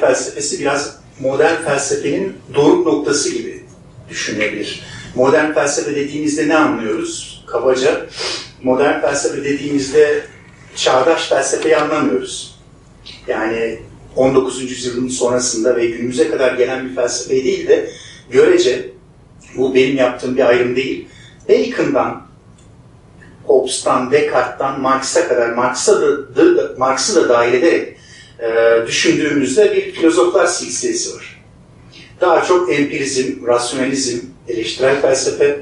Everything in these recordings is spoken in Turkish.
Felsefesi biraz modern felsefenin doruk noktası gibi düşünebilir. Modern felsefe dediğimizde ne anlıyoruz? Kabaca modern felsefe dediğimizde çağdaş felsefeyi anlamıyoruz. Yani 19. yüzyılın sonrasında ve günümüze kadar gelen bir felsefe değil de görece bu benim yaptığım bir ayrım değil. Bacon'dan, Hobbes'tan, Descartes'tan Marx'a kadar Marx'a da, da, Marx'ı da dahil ederek e, düşündüğümüzde bir filozoflar silsilesi var. Daha çok empirizm, rasyonalizm, eleştirel felsefe,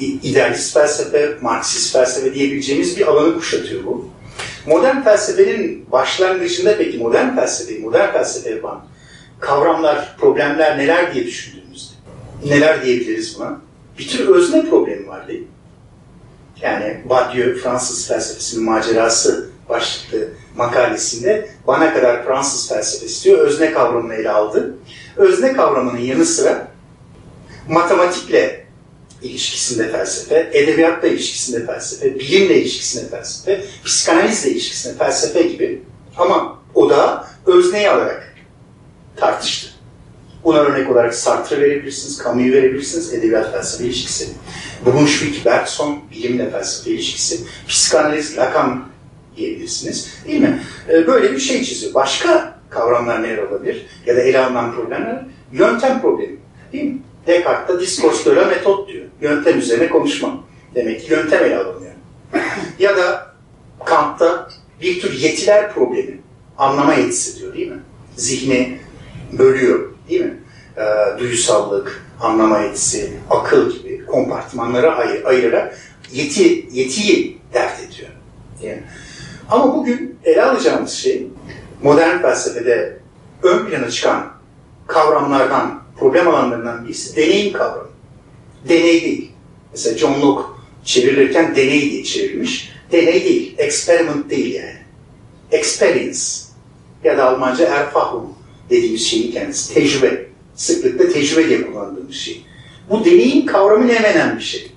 idealist felsefe, Marksist felsefe diyebileceğimiz bir alanı kuşatıyor bu. Modern felsefenin başlangıcında peki modern felsefe, modern felsefe yapan kavramlar, problemler neler diye düşündüğümüzde neler diyebiliriz buna? Bir tür özne problemi var değil mi? Yani Badiou Fransız felsefesinin macerası başlıklı makalesinde bana kadar Fransız felsefesi diyor, özne kavramını ele aldı. Özne kavramının yanı sıra matematikle ilişkisinde felsefe, edebiyatla ilişkisinde felsefe, bilimle ilişkisinde felsefe, psikanalizle ilişkisinde felsefe gibi ama o da özneyi alarak tartıştı. Buna örnek olarak Sartre verebilirsiniz, Camus'u verebilirsiniz, edebiyat felsefe ilişkisi. Brunswick, Bergson, bilimle felsefe ilişkisi, psikanaliz, Lacan diyebilirsiniz. Değil mi? Ee, böyle bir şey çiziyor. Başka kavramlar neler olabilir? Ya da ele alınan problemler? Yöntem problemi. Değil mi? Descartes'ta diskors de metot diyor. Yöntem üzerine konuşma. Demek ki yöntem ele alınıyor. ya da Kant'ta bir tür yetiler problemi. Anlama yetisi diyor değil mi? Zihni bölüyor değil mi? E, duyusallık, anlama yetisi, akıl gibi kompartmanlara ayır, ayırarak yeti, yetiyi dert ediyor. Ama bugün ele alacağımız şey modern felsefede ön plana çıkan kavramlardan, problem alanlarından birisi deneyim kavramı. Deney değil. Mesela John Locke çevrilirken deney diye çevrilmiş. Deney değil, experiment değil yani. Experience ya da Almanca Erfahrung dediğimiz şeyin kendisi. Tecrübe. Sıklıkla tecrübe diye kullandığımız şey. Bu deneyim kavramı ne menen bir şey.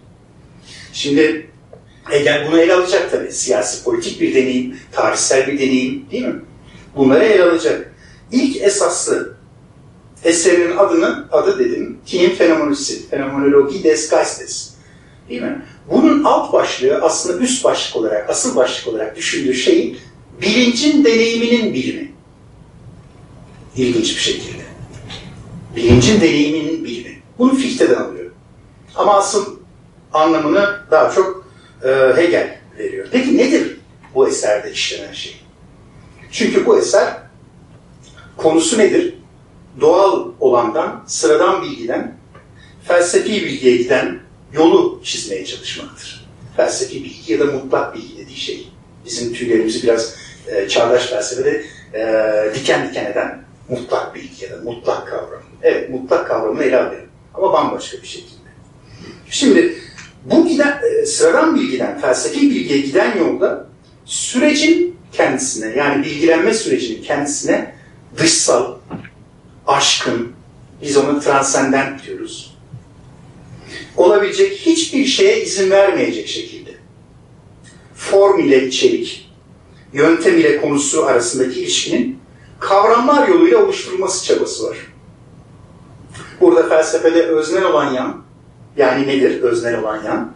Şimdi Hegel bunu ele alacak tabii. Siyasi, politik bir deneyim, tarihsel bir deneyim değil mi? Bunları ele alacak. İlk esaslı eserinin adını, adı dedim, Tiem Fenomenolojisi, Fenomenologi des Geistes. Değil mi? Bunun alt başlığı aslında üst başlık olarak, asıl başlık olarak düşündüğü şey bilincin deneyiminin bilimi. İlginç bir şekilde. Bilincin deneyiminin bilimi. Bunu Fichte'den alıyor. Ama asıl anlamını daha çok e, Hegel veriyor. Peki nedir bu eserde işlenen şey? Çünkü bu eser konusu nedir? Doğal olandan, sıradan bilgiden, felsefi bilgiye giden yolu çizmeye çalışmaktır. Felsefi bilgi ya da mutlak bilgi dediği şey. Bizim tüylerimizi biraz e, çağdaş felsefede e, diken diken eden mutlak bilgi ya da mutlak kavram. Evet, mutlak kavramını ele alıyorum. Ama bambaşka bir şekilde. Şimdi bu giden, e, sıradan bilgiden, felsefi bilgiye giden yolda sürecin kendisine, yani bilgilenme sürecinin kendisine dışsal, aşkın, biz onu transcendent diyoruz. Olabilecek hiçbir şeye izin vermeyecek şekilde. Form ile içerik, yöntem ile konusu arasındaki ilişkinin kavramlar yoluyla oluşturulması çabası var. Burada felsefede öznel olan yan, yani nedir öznel olan yan?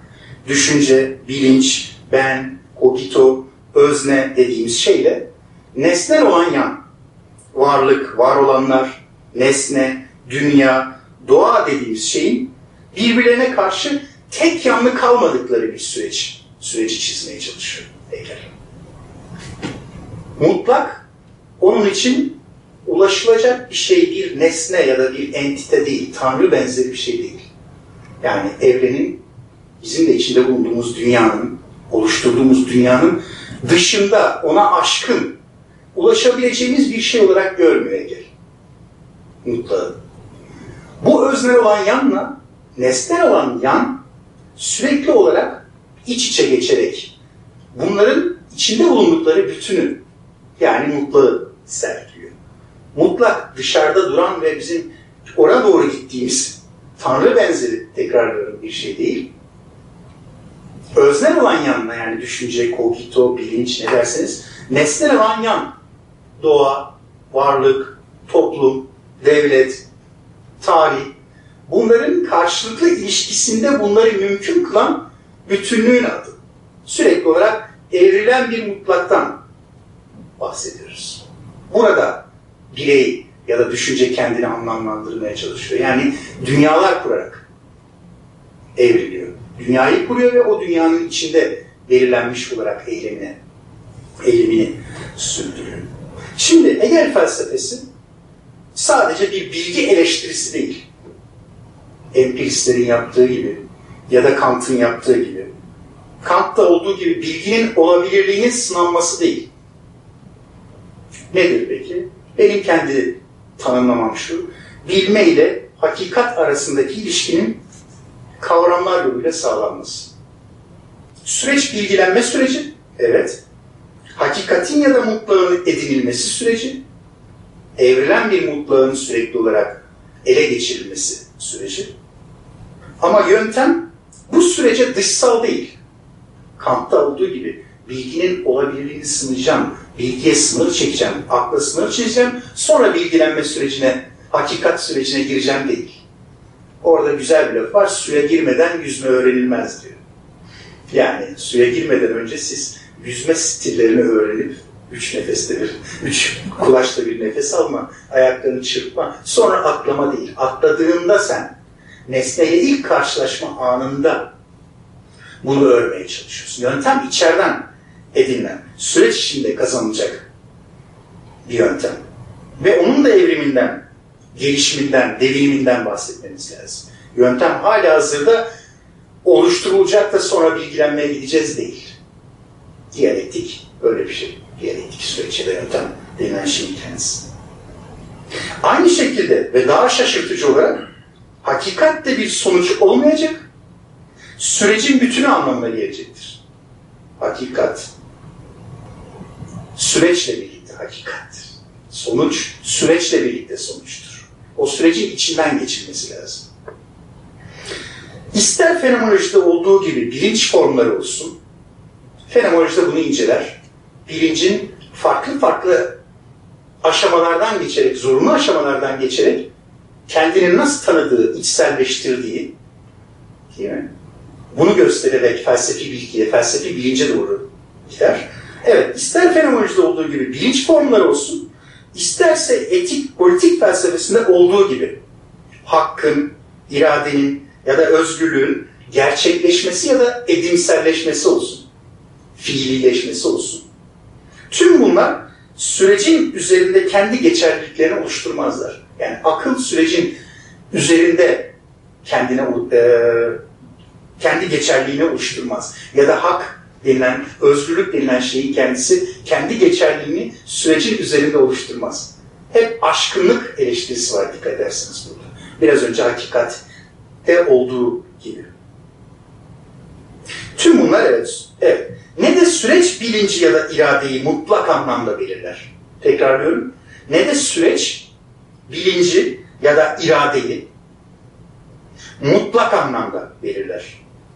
Düşünce, bilinç, ben, kogito, özne dediğimiz şeyle nesnel olan yan, varlık, var olanlar, nesne, dünya, doğa dediğimiz şeyin birbirlerine karşı tek yanlı kalmadıkları bir süreç, süreci çizmeye çalışıyor Hegel. Mutlak, onun için ulaşılacak bir şey bir nesne ya da bir entite değil, Tanrı benzeri bir şey değil. Yani evrenin, bizim de içinde bulunduğumuz dünyanın, oluşturduğumuz dünyanın dışında ona aşkın, ulaşabileceğimiz bir şey olarak görmüyor Hegel. Mutlağı. Bu öznel olan yanla nesnel olan yan sürekli olarak iç içe geçerek bunların içinde bulundukları bütünü yani mutlağı sergiliyor. Mutlak dışarıda duran ve bizim oraya doğru gittiğimiz Tanrı benzeri tekrarlıyorum bir şey değil. Öznel olan yanına yani düşünce, kogito, bilinç ne derseniz Nesne van yan, doğa, varlık, toplum, devlet, tarih, bunların karşılıklı ilişkisinde bunları mümkün kılan bütünlüğün adı. Sürekli olarak evrilen bir mutlaktan bahsediyoruz. Burada birey ya da düşünce kendini anlamlandırmaya çalışıyor. Yani dünyalar kurarak evriliyor. Dünyayı kuruyor ve o dünyanın içinde belirlenmiş olarak eylemine, eylemini sürdürüyor. Şimdi Hegel felsefesi sadece bir bilgi eleştirisi değil. Empiristlerin yaptığı gibi ya da Kant'ın yaptığı gibi. Kant'ta olduğu gibi bilginin olabilirliğinin sınanması değil. Nedir peki? Benim kendi tanımlamam şu. Bilme ile hakikat arasındaki ilişkinin kavramlar yoluyla sağlanması. Süreç bilgilenme süreci, evet. Hakikatin ya da mutlağın edinilmesi süreci, evrilen bir mutlağın sürekli olarak ele geçirilmesi süreci. Ama yöntem bu sürece dışsal değil. Kant'ta olduğu gibi bilginin olabilirliğini sınıracağım, bilgiye sınır çekeceğim, akla sınır çizeceğim, sonra bilgilenme sürecine, hakikat sürecine gireceğim değil. Orada güzel bir laf var, suya girmeden yüzme öğrenilmez diyor. Yani suya girmeden önce siz yüzme stillerini öğrenip üç nefeste bir, üç kulaçta bir nefes alma, ayaklarını çırpma, sonra atlama değil. Atladığında sen nesneyle ilk karşılaşma anında bunu örmeye çalışıyorsun. Yöntem içeriden edinilen, süreç içinde kazanılacak bir yöntem. Ve onun da evriminden, gelişiminden, deviniminden bahsetmemiz lazım. Yöntem hala hazırda oluşturulacak da sonra bilgilenmeye gideceğiz değil. Diyalektik öyle bir şey. Diyalektik süreç ya yöntem denilen şeyin kendisi. Aynı şekilde ve daha şaşırtıcı olarak hakikat de bir sonuç olmayacak, sürecin bütünü anlamına gelecektir. Hakikat, süreçle birlikte hakikattir. Sonuç, süreçle birlikte sonuçtur. O sürecin içinden geçilmesi lazım. İster fenomenolojide olduğu gibi bilinç formları olsun, fenomenolojide bunu inceler. Bilincin farklı farklı aşamalardan geçerek, zorunlu aşamalardan geçerek kendini nasıl tanıdığı, içselleştirdiği, değil? Bunu göstererek felsefi bilgiye, felsefi bilince doğru gider. Evet, ister fenomenolojide olduğu gibi bilinç formları olsun, isterse etik, politik felsefesinde olduğu gibi hakkın, iradenin ya da özgürlüğün gerçekleşmesi ya da edimselleşmesi olsun. Fiilileşmesi olsun. Tüm bunlar sürecin üzerinde kendi geçerliliklerini oluşturmazlar. Yani akıl sürecin üzerinde kendine e, kendi geçerliğini oluşturmaz. Ya da hak denilen, özgürlük denilen şeyin kendisi kendi geçerliğini sürecin üzerinde oluşturmaz. Hep aşkınlık eleştirisi var dikkat edersiniz burada. Biraz önce hakikatte olduğu gibi. Tüm bunlar evet. evet. Ne de süreç bilinci ya da iradeyi mutlak anlamda belirler. Tekrarlıyorum. Ne de süreç bilinci ya da iradeyi mutlak anlamda belirler.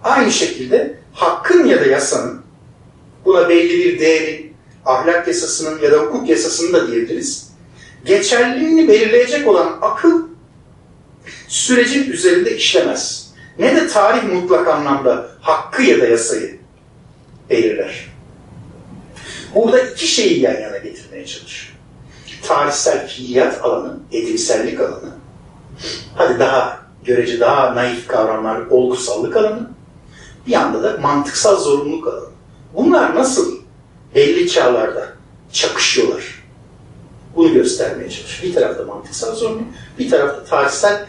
Aynı şekilde hakkın ya da yasanın buna belli bir değerin, ahlak yasasının ya da hukuk yasasının da diyebiliriz. Geçerliliğini belirleyecek olan akıl sürecin üzerinde işlemez. Ne de tarih mutlak anlamda hakkı ya da yasayı belirler. Burada iki şeyi yan yana getirmeye çalışıyor. Tarihsel fiiliyat alanı, edimsellik alanı. Hadi daha görece daha naif kavramlar, olgusallık alanı. Bir yanda da mantıksal zorunluluk alanı. Bunlar nasıl belli çağlarda çakışıyorlar? Bunu göstermeye çalışıyor. Bir tarafta mantıksal zorunluluk, bir tarafta tarihsel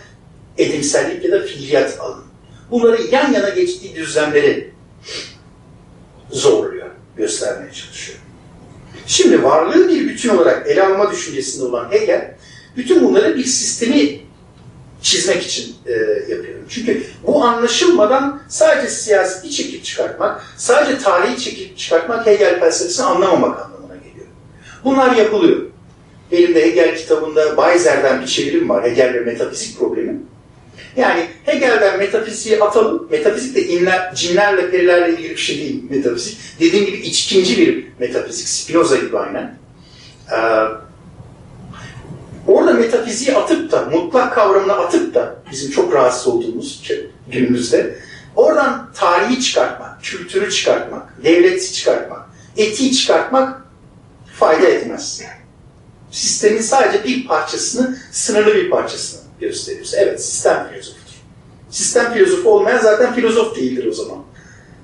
edimsellik ya da fiiliyat alanı. Bunları yan yana geçtiği düzlemleri zorluyor, göstermeye çalışıyor. Şimdi varlığı bir bütün olarak ele alma düşüncesinde olan Hegel, bütün bunları bir sistemi çizmek için e, yapıyorum. Çünkü bu anlaşılmadan sadece siyaseti çekip çıkartmak, sadece tarihi çekip çıkartmak Hegel felsefesini anlamamak anlamına geliyor. Bunlar yapılıyor. Benim de Hegel kitabında Bayzer'den bir çevirim var, Hegel ve metafizik problemi. Yani Hegel'den metafiziği atalım. Metafizik de inler, cinlerle, perilerle ilgili bir şey değil metafizik. Dediğim gibi içkinci bir metafizik. Spinoza gibi aynen. Ee, orada metafiziği atıp da, mutlak kavramını atıp da bizim çok rahatsız olduğumuz günümüzde oradan tarihi çıkartmak, kültürü çıkartmak, devleti çıkartmak, etiği çıkartmak fayda etmez. Sistemin sadece bir parçasını, sınırlı bir parçasını gösteriyoruz. Evet, sistem filozofudur. Sistem filozofu olmayan zaten filozof değildir o zaman.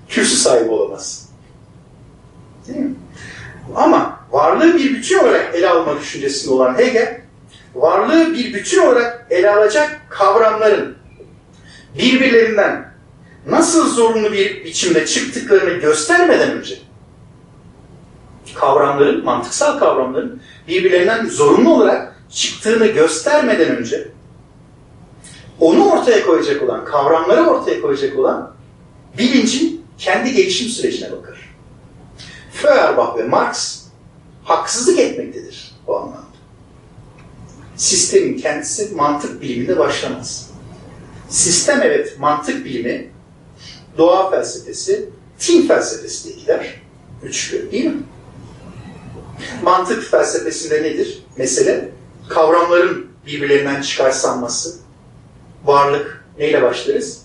Kürsü sahibi olamaz. Değil mi? Ama varlığı bir bütün olarak ele alma düşüncesinde olan Hegel, varlığı bir bütün olarak ele alacak kavramların birbirlerinden nasıl zorunlu bir biçimde çıktıklarını göstermeden önce kavramların, mantıksal kavramların birbirlerinden zorunlu olarak çıktığını göstermeden önce onu ortaya koyacak olan, kavramları ortaya koyacak olan bilincin kendi gelişim sürecine bakar. Feuerbach ve Marx haksızlık etmektedir bu anlamda. Sistemin kendisi mantık biliminde başlamaz. Sistem evet mantık bilimi, doğa felsefesi, tin felsefesi diye gider. Üçlü değil mi? Mantık felsefesinde nedir? Mesele kavramların birbirlerinden çıkarsanması, varlık neyle başlarız?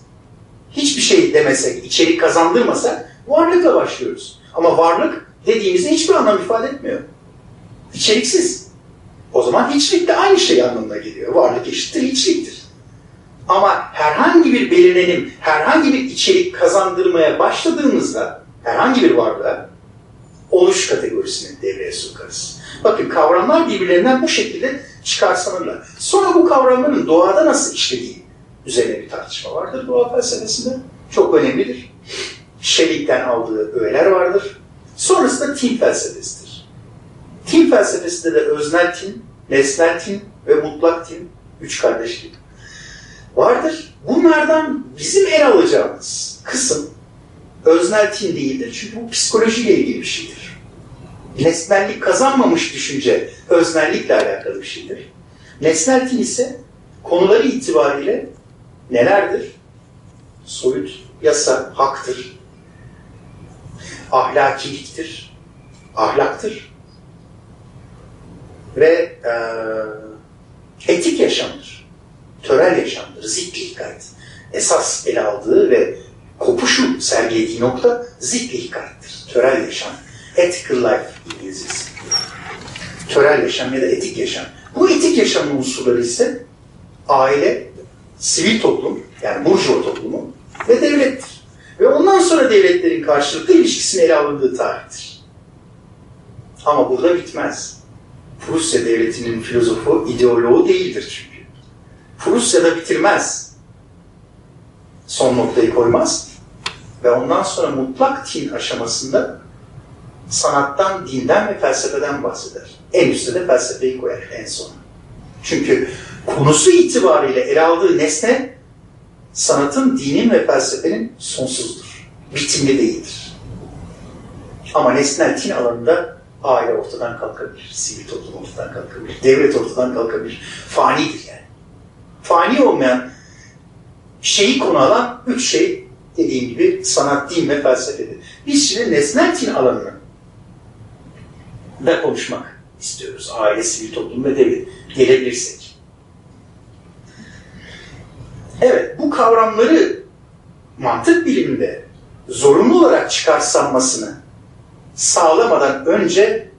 Hiçbir şey demesek, içerik kazandırmasak varlıkla başlıyoruz. Ama varlık dediğimizde hiçbir anlam ifade etmiyor. İçeriksiz. O zaman hiçlik de aynı şey anlamına geliyor. Varlık eşittir hiçliktir. Ama herhangi bir belirlenim, herhangi bir içerik kazandırmaya başladığımızda herhangi bir varlığa oluş kategorisini devreye sokarız. Bakın kavramlar birbirlerinden bu şekilde çıkarsanırlar. Sonra bu kavramların doğada nasıl işlediği üzerine bir tartışma vardır doğa felsefesinde. Çok önemlidir. Schellink'ten aldığı öğeler vardır. Sonrası da tin felsefesidir. Tin felsefesinde de öznel tin, nesnel tin ve mutlak tin, üç kardeşlik vardır. Bunlardan bizim el alacağımız kısım öznel tin değildir. Çünkü bu psikolojiyle ilgili bir şeydir. Nesnellik kazanmamış düşünce öznellikle alakalı bir şeydir. Nesnel tin ise konuları itibariyle nelerdir? Soyut, yasa, haktır. Ahlakiliktir. Ahlaktır. Ve e, etik yaşamdır. Törel yaşamdır. Ziklikat. Esas ele aldığı ve kopuşu sergilediği nokta ziklikkattir. Törel yaşam. Ethical life İngilizcesi. Törel yaşam ya da etik yaşam. Bu etik yaşamın unsurları ise aile, sivil toplum, yani burjuva toplumu ve devlettir. Ve ondan sonra devletlerin karşılıklı ilişkisini ele alındığı tarihtir. Ama burada bitmez. Prusya devletinin filozofu, ideoloğu değildir çünkü. Prusya'da bitirmez. Son noktayı koymaz. Ve ondan sonra mutlak tin aşamasında sanattan, dinden ve felsefeden bahseder. En üstte de felsefeyi koyar en son. Çünkü konusu itibariyle ele aldığı nesne sanatın, dinin ve felsefenin sonsuzdur. Bitimli değildir. Ama nesnel tin alanında aile ortadan kalkabilir, sivil toplum ortadan kalkabilir, devlet ortadan kalkabilir. Fanidir yani. Fani olmayan şeyi konu alan üç şey dediğim gibi sanat, din ve felsefedir. Biz şimdi nesnel tin alanını da konuşmak istiyoruz. Aile, sivil toplum ve devlet. Gelebilirsek. Evet, bu kavramları mantık biliminde zorunlu olarak çıkarsanmasını sağlamadan önce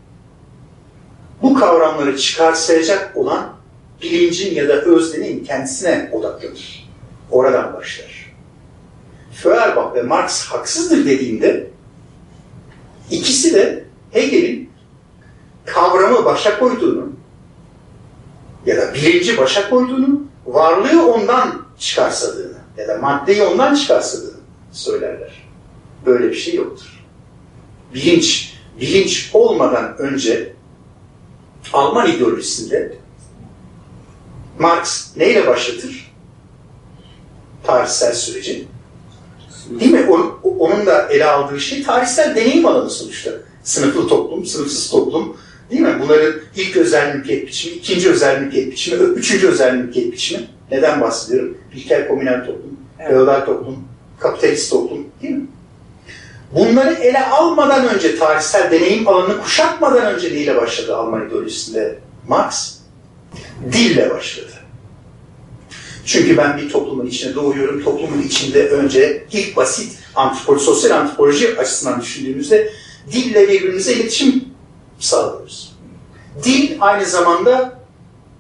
bu kavramları çıkarsayacak olan bilincin ya da öznenin kendisine odaklanır. Oradan başlar. Feuerbach ve Marx haksızdır dediğinde ikisi de Hegel'in kavramı başa koyduğunu ya da bilinci başa koyduğunu, varlığı ondan çıkarsadığını ya da maddeyi ondan çıkarsadığını söylerler. Böyle bir şey yoktur. Bilinç, bilinç olmadan önce Alman ideolojisinde Marx neyle başlatır? Tarihsel süreci. Değil mi? O, onun da ele aldığı şey tarihsel deneyim alanı sonuçta. Sınıflı toplum, sınıfsız toplum. Değil mi? Bunların ilk özel mülkiyet biçimi, ikinci özel mülkiyet biçimi, üçüncü özel mülkiyet biçimi Neden bahsediyorum? İlkel komünel toplum, Evet. feodal toplum, kapitalist toplum değil mi? Bunları ele almadan önce, tarihsel deneyim alanını kuşatmadan önce neyle başladı Alman ideolojisinde Marx? Dille başladı. Çünkü ben bir toplumun içine doğuyorum. Toplumun içinde önce ilk basit antropoloji, sosyal antropoloji açısından düşündüğümüzde dille birbirimize iletişim sağlıyoruz. Dil aynı zamanda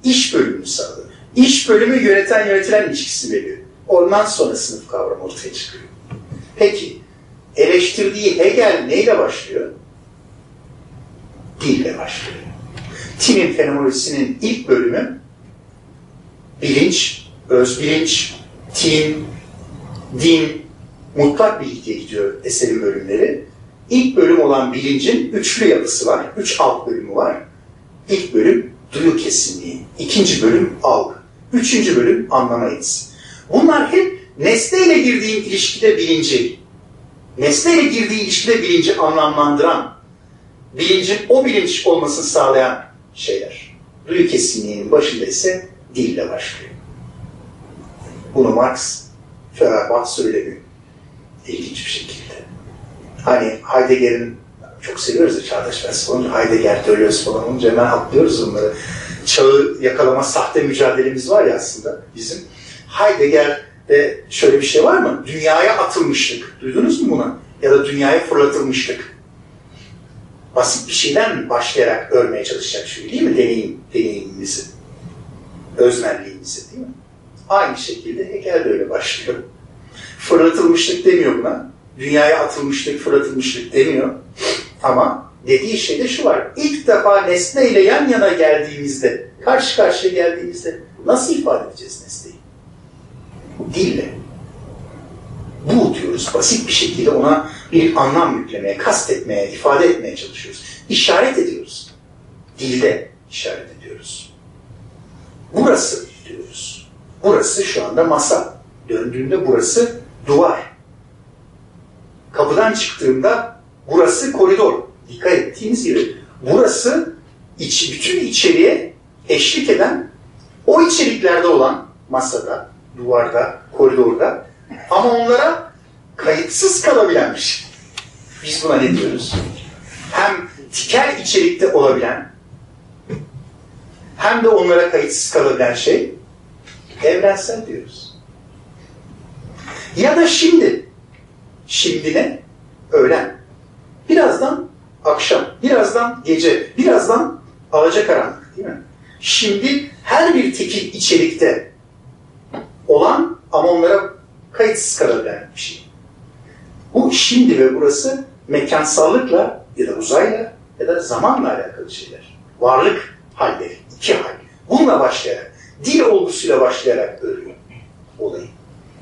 iş bölümünü sağlıyor. İş bölümü yöneten yönetilen ilişkisi veriyor. Ondan sonra sınıf kavramı ortaya çıkıyor. Peki eleştirdiği Hegel neyle başlıyor? Dille başlıyor. Tim'in fenomenolojisinin ilk bölümü bilinç, öz bilinç, tim, din, mutlak bilgi diye gidiyor eserin bölümleri. İlk bölüm olan bilincin üçlü yapısı var. Üç alt bölümü var. İlk bölüm duyu kesinliği. ikinci bölüm algı. Üçüncü bölüm anlama yetisi. Bunlar hep nesneyle girdiği ilişkide bilinci, nesneyle girdiği ilişkide bilinci anlamlandıran, bilincin o bilinç olmasını sağlayan şeyler. Duyu kesinliğinin başında ise dille başlıyor. Bunu Marx Feuerbach söylemiyor. İlginç bir şekilde. Hani Heidegger'in çok seviyoruz ya çağdaş felsefe olunca Heidegger, Deleuze falan olunca hemen atlıyoruz onları. Çağı yakalama sahte mücadelemiz var ya aslında bizim. Heidegger'de şöyle bir şey var mı? Dünyaya atılmışlık. Duydunuz mu bunu? Ya da dünyaya fırlatılmışlık. Basit bir şeyden başlayarak örmeye çalışacak şey değil mi? Deneyim, deneyimimizi. Öznelliğimizi değil mi? Aynı şekilde Hegel de öyle başlıyor. Fırlatılmışlık demiyor buna. Dünyaya atılmışlık, fırlatılmışlık demiyor. Ama dediği şeyde şu var. İlk defa nesneyle yan yana geldiğimizde, karşı karşıya geldiğimizde nasıl ifade edeceğiz nesneyi? Dille. Bu diyoruz. Basit bir şekilde ona bir anlam yüklemeye, kastetmeye, ifade etmeye çalışıyoruz. İşaret ediyoruz. Dilde işaret ediyoruz. Burası diyoruz. Burası şu anda masa. Döndüğümde burası duvar. Kapıdan çıktığımda burası koridor. Dikkat ettiğiniz gibi burası iç, bütün içeriye eşlik eden o içeriklerde olan masada, duvarda, koridorda ama onlara kayıtsız kalabilen bir şey. Biz buna ne diyoruz? Hem tikel içerikte olabilen hem de onlara kayıtsız kalabilen şey evrensel diyoruz. Ya da şimdi. Şimdi ne? Öğlen. Birazdan akşam. Birazdan gece. Birazdan alacakaranlık değil mi? Şimdi her bir tekil içerikte olan ama onlara kayıtsız kalabilen bir şey. Bu şimdi ve burası mekansallıkla ya da uzayla ya da zamanla alakalı şeyler. Varlık halleri, iki hal. Bununla başlayarak, dil olgusuyla başlayarak örüyor olayı.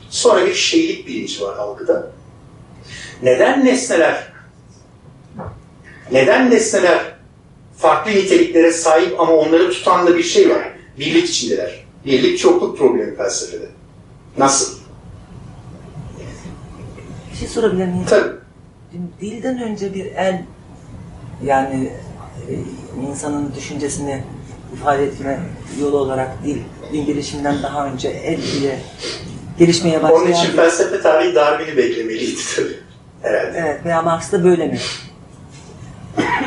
Sonra bir şeylik bilinci var algıda. Neden nesneler neden nesneler farklı niteliklere sahip ama onları tutan da bir şey var. Birlik içindeler. Birlik çokluk problemi felsefede. Nasıl? Bir şey sorabilir miyim? Tabii. Dilden önce bir el yani e, insanın düşüncesini ifade etme yolu olarak dil, din gelişiminden daha önce el ile gelişmeye başlayan... Onun için bir- felsefe tarihi Darwin'i beklemeliydi tabii. Herhalde. Evet veya Marx da böyle mi?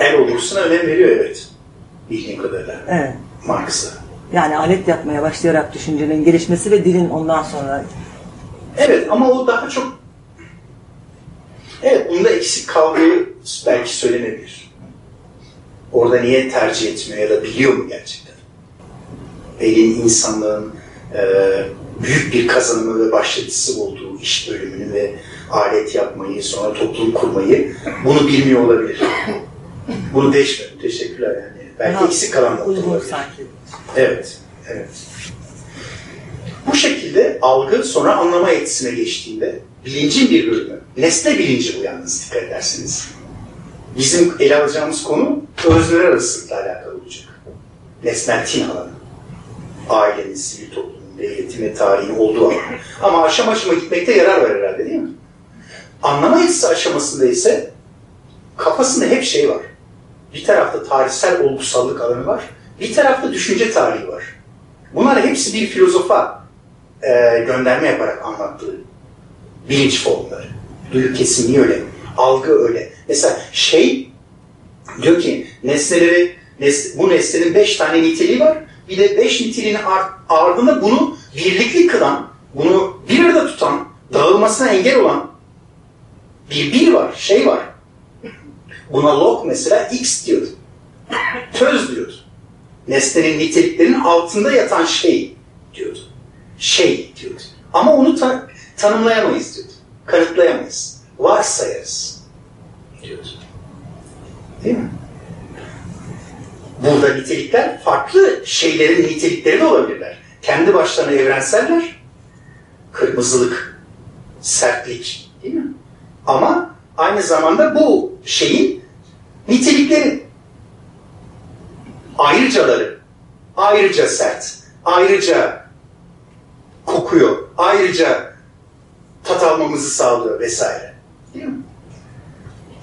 El olgusuna önem veriyor evet. Bildiğim kadarıyla. Evet. Marx'a. Yani alet yapmaya başlayarak düşüncenin gelişmesi ve dilin ondan sonra Evet ama o daha çok evet bunda eksik kaldığı belki söylenebilir. Orada niye tercih etmiyor ya da biliyor mu gerçekten? Elin insanlığın e, büyük bir kazanımı ve başlatıcısı olduğu iş bölümünü ve alet yapmayı, sonra toplum kurmayı bunu bilmiyor olabilir. Bunu deşmedim. Teşekkürler yani. Belki daha eksik kalan nokta olabilir. sanki. Evet, evet. Bu şekilde algı sonra anlama yetisine geçtiğinde bilincin bir bölümü, nesne bilinci bu yalnız dikkat ederseniz. Bizim ele alacağımız konu özneler arasılıkla alakalı olacak. Nesnel tin alanı. Ailenin, sivil toplumun, devletin ve tarihin olduğu alan. Ama aşama aşama gitmekte yarar var herhalde değil mi? Anlama yetisi aşamasında ise kafasında hep şey var. Bir tarafta tarihsel olgusallık alanı var, bir tarafta düşünce tarihi var. Bunlar hepsi bir filozofa e, gönderme yaparak anlattığı bilinç formları. Duyu kesinliği öyle. Algı öyle. Mesela şey diyor ki nesneleri nes, bu nesnenin beş tane niteliği var. Bir de beş niteliğinin ardında bunu birlikli kılan, bunu bir arada tutan, dağılmasına engel olan bir bir var, şey var. Buna log mesela x diyor. Töz diyor. Nesnenin niteliklerinin altında yatan şey diyordu. Şey diyordu. Ama onu ta tanımlayamayız diyordu. Kanıtlayamayız. Varsayarız diyordu. Değil mi? Burada nitelikler farklı şeylerin nitelikleri de olabilirler. Kendi başlarına evrenseller. Kırmızılık, sertlik değil mi? Ama aynı zamanda bu şeyin nitelikleri ayrıcaları ayrıca sert, ayrıca kokuyor, ayrıca tat almamızı sağlıyor vesaire. Değil mi?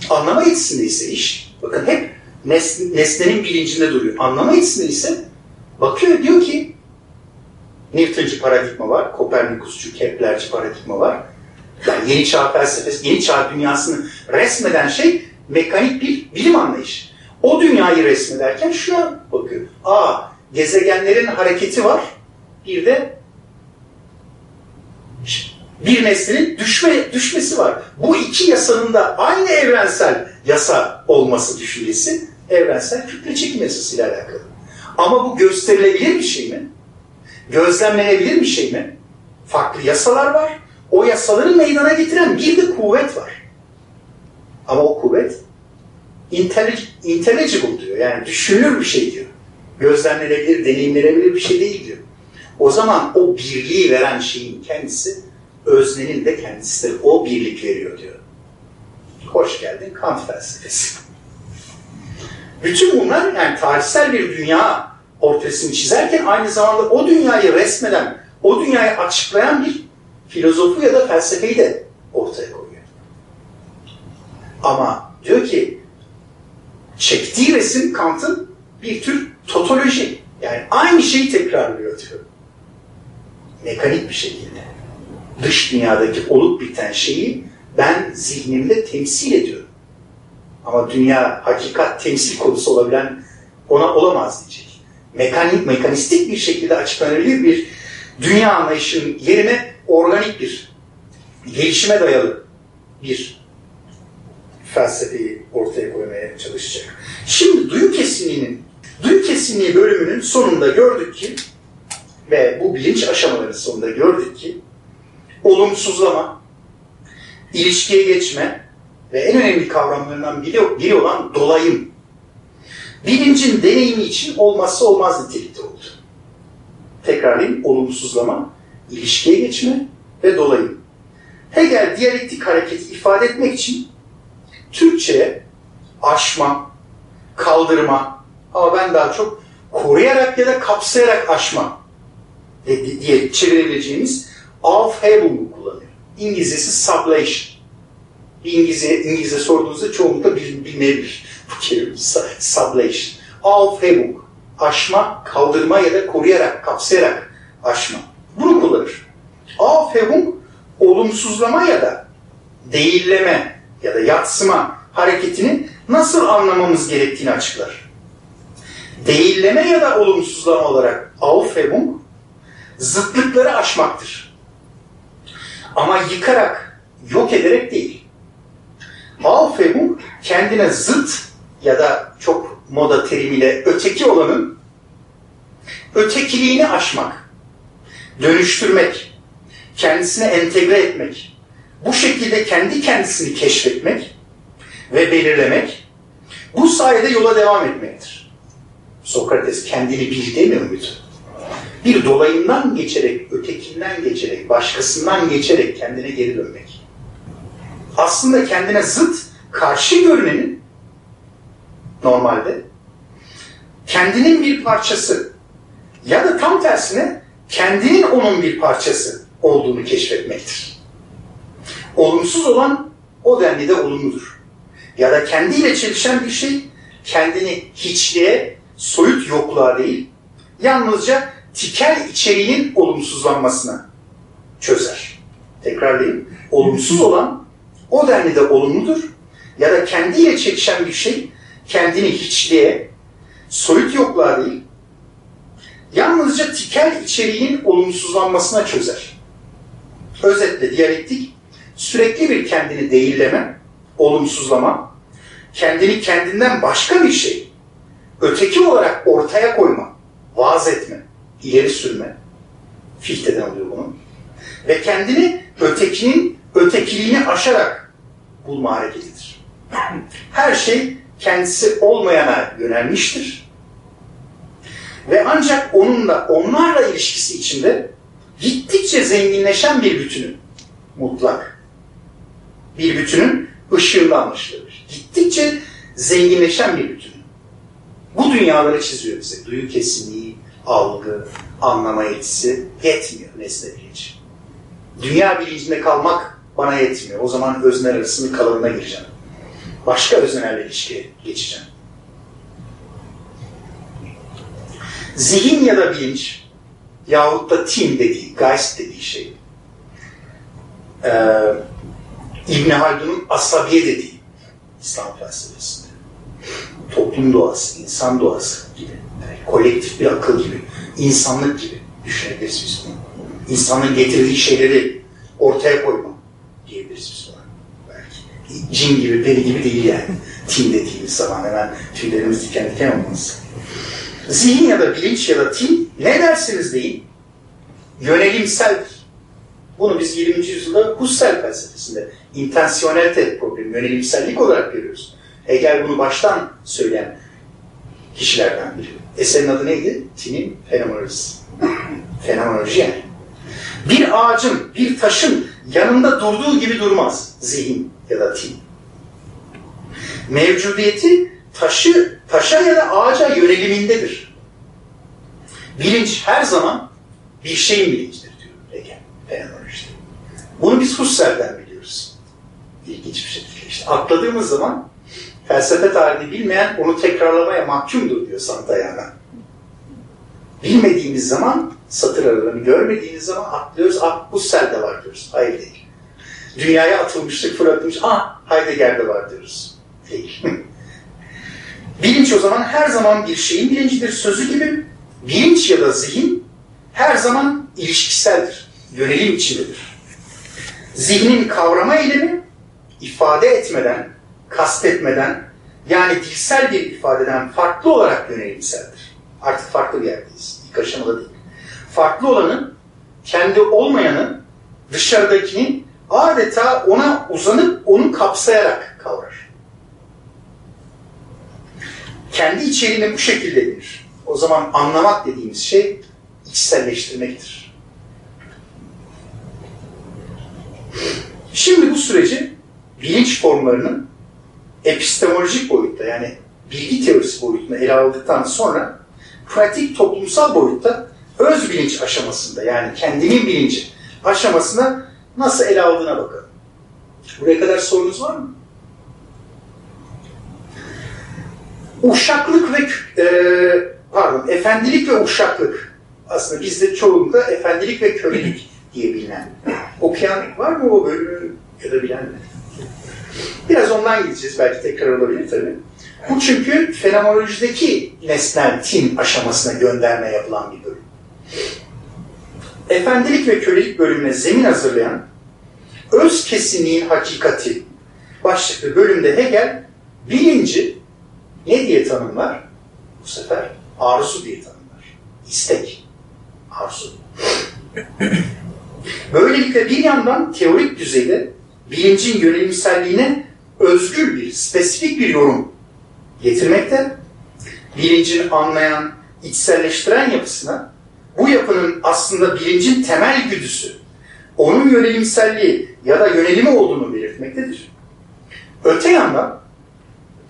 Anlama yetisinde ise iş, bakın hep nesne, nesnenin bilincinde duruyor. Anlama yetisinde ise bakıyor diyor ki Newtoncu paradigma var, Kopernikusçu, Keplerci paradigma var. Yani yeni çağ felsefesi, yeni çağ dünyasını resmeden şey mekanik bir bilim anlayışı. O dünyayı resmederken şuna bakıyor. Aa, gezegenlerin hareketi var. Bir de bir neslinin düşme, düşmesi var. Bu iki yasanın da aynı evrensel yasa olması düşüncesi evrensel kütle çekim yasasıyla alakalı. Ama bu gösterilebilir bir şey mi? Gözlemlenebilir bir şey mi? Farklı yasalar var. O yasaları meydana getiren bir de kuvvet var. Ama o kuvvet intelligible diyor. Yani düşünülür bir şey diyor. Gözlemlenebilir, deneyimlenebilir bir şey değil diyor. O zaman o birliği veren şeyin kendisi öznenin de kendisidir. O birlik veriyor diyor. Hoş geldin Kant felsefesi. Bütün bunlar yani tarihsel bir dünya portresini çizerken aynı zamanda o dünyayı resmeden, o dünyayı açıklayan bir filozofu ya da felsefeyi de ortaya koyuyor. Ama diyor ki çektiği resim Kant'ın bir tür totoloji. Yani aynı şeyi tekrarlıyor diyor. Mekanik bir şekilde. Dış dünyadaki olup biten şeyi ben zihnimde temsil ediyorum. Ama dünya hakikat temsil konusu olabilen ona olamaz diyecek. Mekanik, mekanistik bir şekilde açıklanabilir bir dünya anlayışının yerine organik bir, gelişime dayalı bir felsefeyi ortaya koymaya çalışacak. Şimdi duyu kesinliğinin, duyu kesinliği bölümünün sonunda gördük ki ve bu bilinç aşamalarının sonunda gördük ki olumsuzlama, ilişkiye geçme ve en önemli kavramlarından biri, biri olan dolayım. Bilincin deneyimi için olmazsa olmaz nitelikte oldu. Tekrarlayayım, olumsuzlama, ilişkiye geçme ve dolayım. Hegel diyalektik hareketi ifade etmek için Türkçe'ye aşma, kaldırma ama ben daha çok koruyarak ya da kapsayarak aşma diye çevirebileceğimiz aufhebung'u kullanıyor. İngilizcesi sublation. İngilizce, İngilizce sorduğunuzda çoğunlukla bil, bilmeyebilir bu kelime. Sublation. Aufhebung. Aşma, kaldırma ya da koruyarak, kapsayarak aşma. Bunu kullanır. Aufhebung olumsuzlama ya da değilleme ya da yatsıma hareketini nasıl anlamamız gerektiğini açıklar. Değilleme ya da olumsuzlama olarak Aufhebung zıtlıkları aşmaktır. Ama yıkarak, yok ederek değil. Aufhebung kendine zıt ya da çok moda terimiyle öteki olanın ötekiliğini aşmak, dönüştürmek, kendisine entegre etmek, bu şekilde kendi kendisini keşfetmek ve belirlemek, bu sayede yola devam etmektir. Sokrates kendini bil demiyor muydu? Bir dolayından geçerek, ötekinden geçerek, başkasından geçerek kendine geri dönmek. Aslında kendine zıt, karşı görünenin normalde kendinin bir parçası ya da tam tersine kendinin onun bir parçası olduğunu keşfetmektir. Olumsuz olan o denli de olumludur. Ya da kendiyle çelişen bir şey kendini hiçliğe, soyut yokluğa değil, yalnızca tikel içeriğin olumsuzlanmasına çözer. Tekrarlayayım. Olumsuz olan o denli de olumludur. Ya da kendiyle çekişen bir şey kendini hiçliğe, soyut yokluğa değil, yalnızca tikel içeriğin olumsuzlanmasına çözer. Özetle diyalektik sürekli bir kendini değilleme, olumsuzlama, kendini kendinden başka bir şey, öteki olarak ortaya koyma, vaaz etme, ileri sürme, Fichte'den alıyor bunu. Ve kendini ötekinin ötekiliğini aşarak bulma hareketidir. Her şey kendisi olmayana yönelmiştir. Ve ancak onunla, onlarla ilişkisi içinde gittikçe zenginleşen bir bütünün, mutlak, bir bütünün ışığında anlaşılır. Gittikçe zenginleşen bir bütünün. Bu dünyaları çiziyor bize. Duyu kesinliği, algı, anlama yetisi yetmiyor nesne bilinci. Dünya bilincinde kalmak bana yetmiyor. O zaman özner arasının kalanına gireceğim. Başka öznelerle ilişkiye geçeceğim. Zihin ya da bilinç yahut da tim dediği, Geist dediği şey e, İbn Haldun'un asabiye dediği İslam felsefesinde toplum doğası, insan doğası gibi, yani kolektif bir akıl gibi, insanlık gibi düşünebiliriz biz bunu. İnsanın getirdiği şeyleri ortaya koyma diyebiliriz biz buna. Belki cin gibi, deli gibi değil yani. Tim dediğimiz zaman hemen tüylerimiz diken diken olmaz. Zihin ya da bilinç ya da tim ne dersiniz deyin yönelimseldir. Bunu biz 20. yüzyılda Husserl felsefesinde intensiyonelite problemi, yönelimsellik olarak görüyoruz. Hegel bunu baştan söyleyen kişilerden biri. Eserin adı neydi? Tim'in fenomenolojisi. Fenomenoloji yani. Bir ağacın, bir taşın yanında durduğu gibi durmaz zihin ya da tim. Mevcudiyeti taşı, taşa ya da ağaca yönelimindedir. Bilinç her zaman bir şeyin bilincidir diyor Hegel fenomenolojide. Bunu biz Husserl'den biliyoruz. İlginç bir şekilde. İşte atladığımız zaman felsefe tarihini bilmeyen onu tekrarlamaya mahkumdur diyor Santayana. Bilmediğimiz zaman satır aralarını görmediğimiz zaman atlıyoruz. Ah Husserl'de var diyoruz. Hayır değil. Dünyaya atılmışlık fırlatılmış. Ah Heidegger'de var diyoruz. Değil. Bilinç o zaman her zaman bir şeyin bilincidir sözü gibi bilinç ya da zihin her zaman ilişkiseldir. Yönelim içindedir. Zihnin kavrama eylemi ifade etmeden, kastetmeden yani dilsel bir ifadeden farklı olarak yönelimseldir. Artık farklı bir yerdeyiz. İlk aşamada değil. Farklı olanın kendi olmayanı dışarıdakinin adeta ona uzanıp onu kapsayarak kavrar. Kendi içeriğini bu şekilde bilir. O zaman anlamak dediğimiz şey içselleştirmektir. Şimdi bu süreci bilinç formlarının epistemolojik boyutta yani bilgi teorisi boyutunu ele aldıktan sonra pratik toplumsal boyutta öz bilinç aşamasında yani kendinin bilinci aşamasına nasıl ele aldığına bakalım. Buraya kadar sorunuz var mı? Uşaklık ve e, pardon efendilik ve uşaklık aslında bizde çoğunlukla efendilik ve kölelik diye bilinen. Okuyan var mı o bölümü ya da bilen mi? Biraz ondan gideceğiz. Belki tekrar olabilir tabii. Bu çünkü fenomenolojideki nesnel tim aşamasına gönderme yapılan bir bölüm. Efendilik ve kölelik bölümüne zemin hazırlayan öz kesinliğin hakikati başlıklı bölümde Hegel bilinci ne diye tanımlar? Bu sefer arzu diye tanımlar. İstek, arzu. Böylelikle bir yandan teorik düzeyde bilincin yönelimselliğine özgür bir, spesifik bir yorum getirmekte, bilincin anlayan, içselleştiren yapısına bu yapının aslında bilincin temel güdüsü, onun yönelimselliği ya da yönelimi olduğunu belirtmektedir. Öte yandan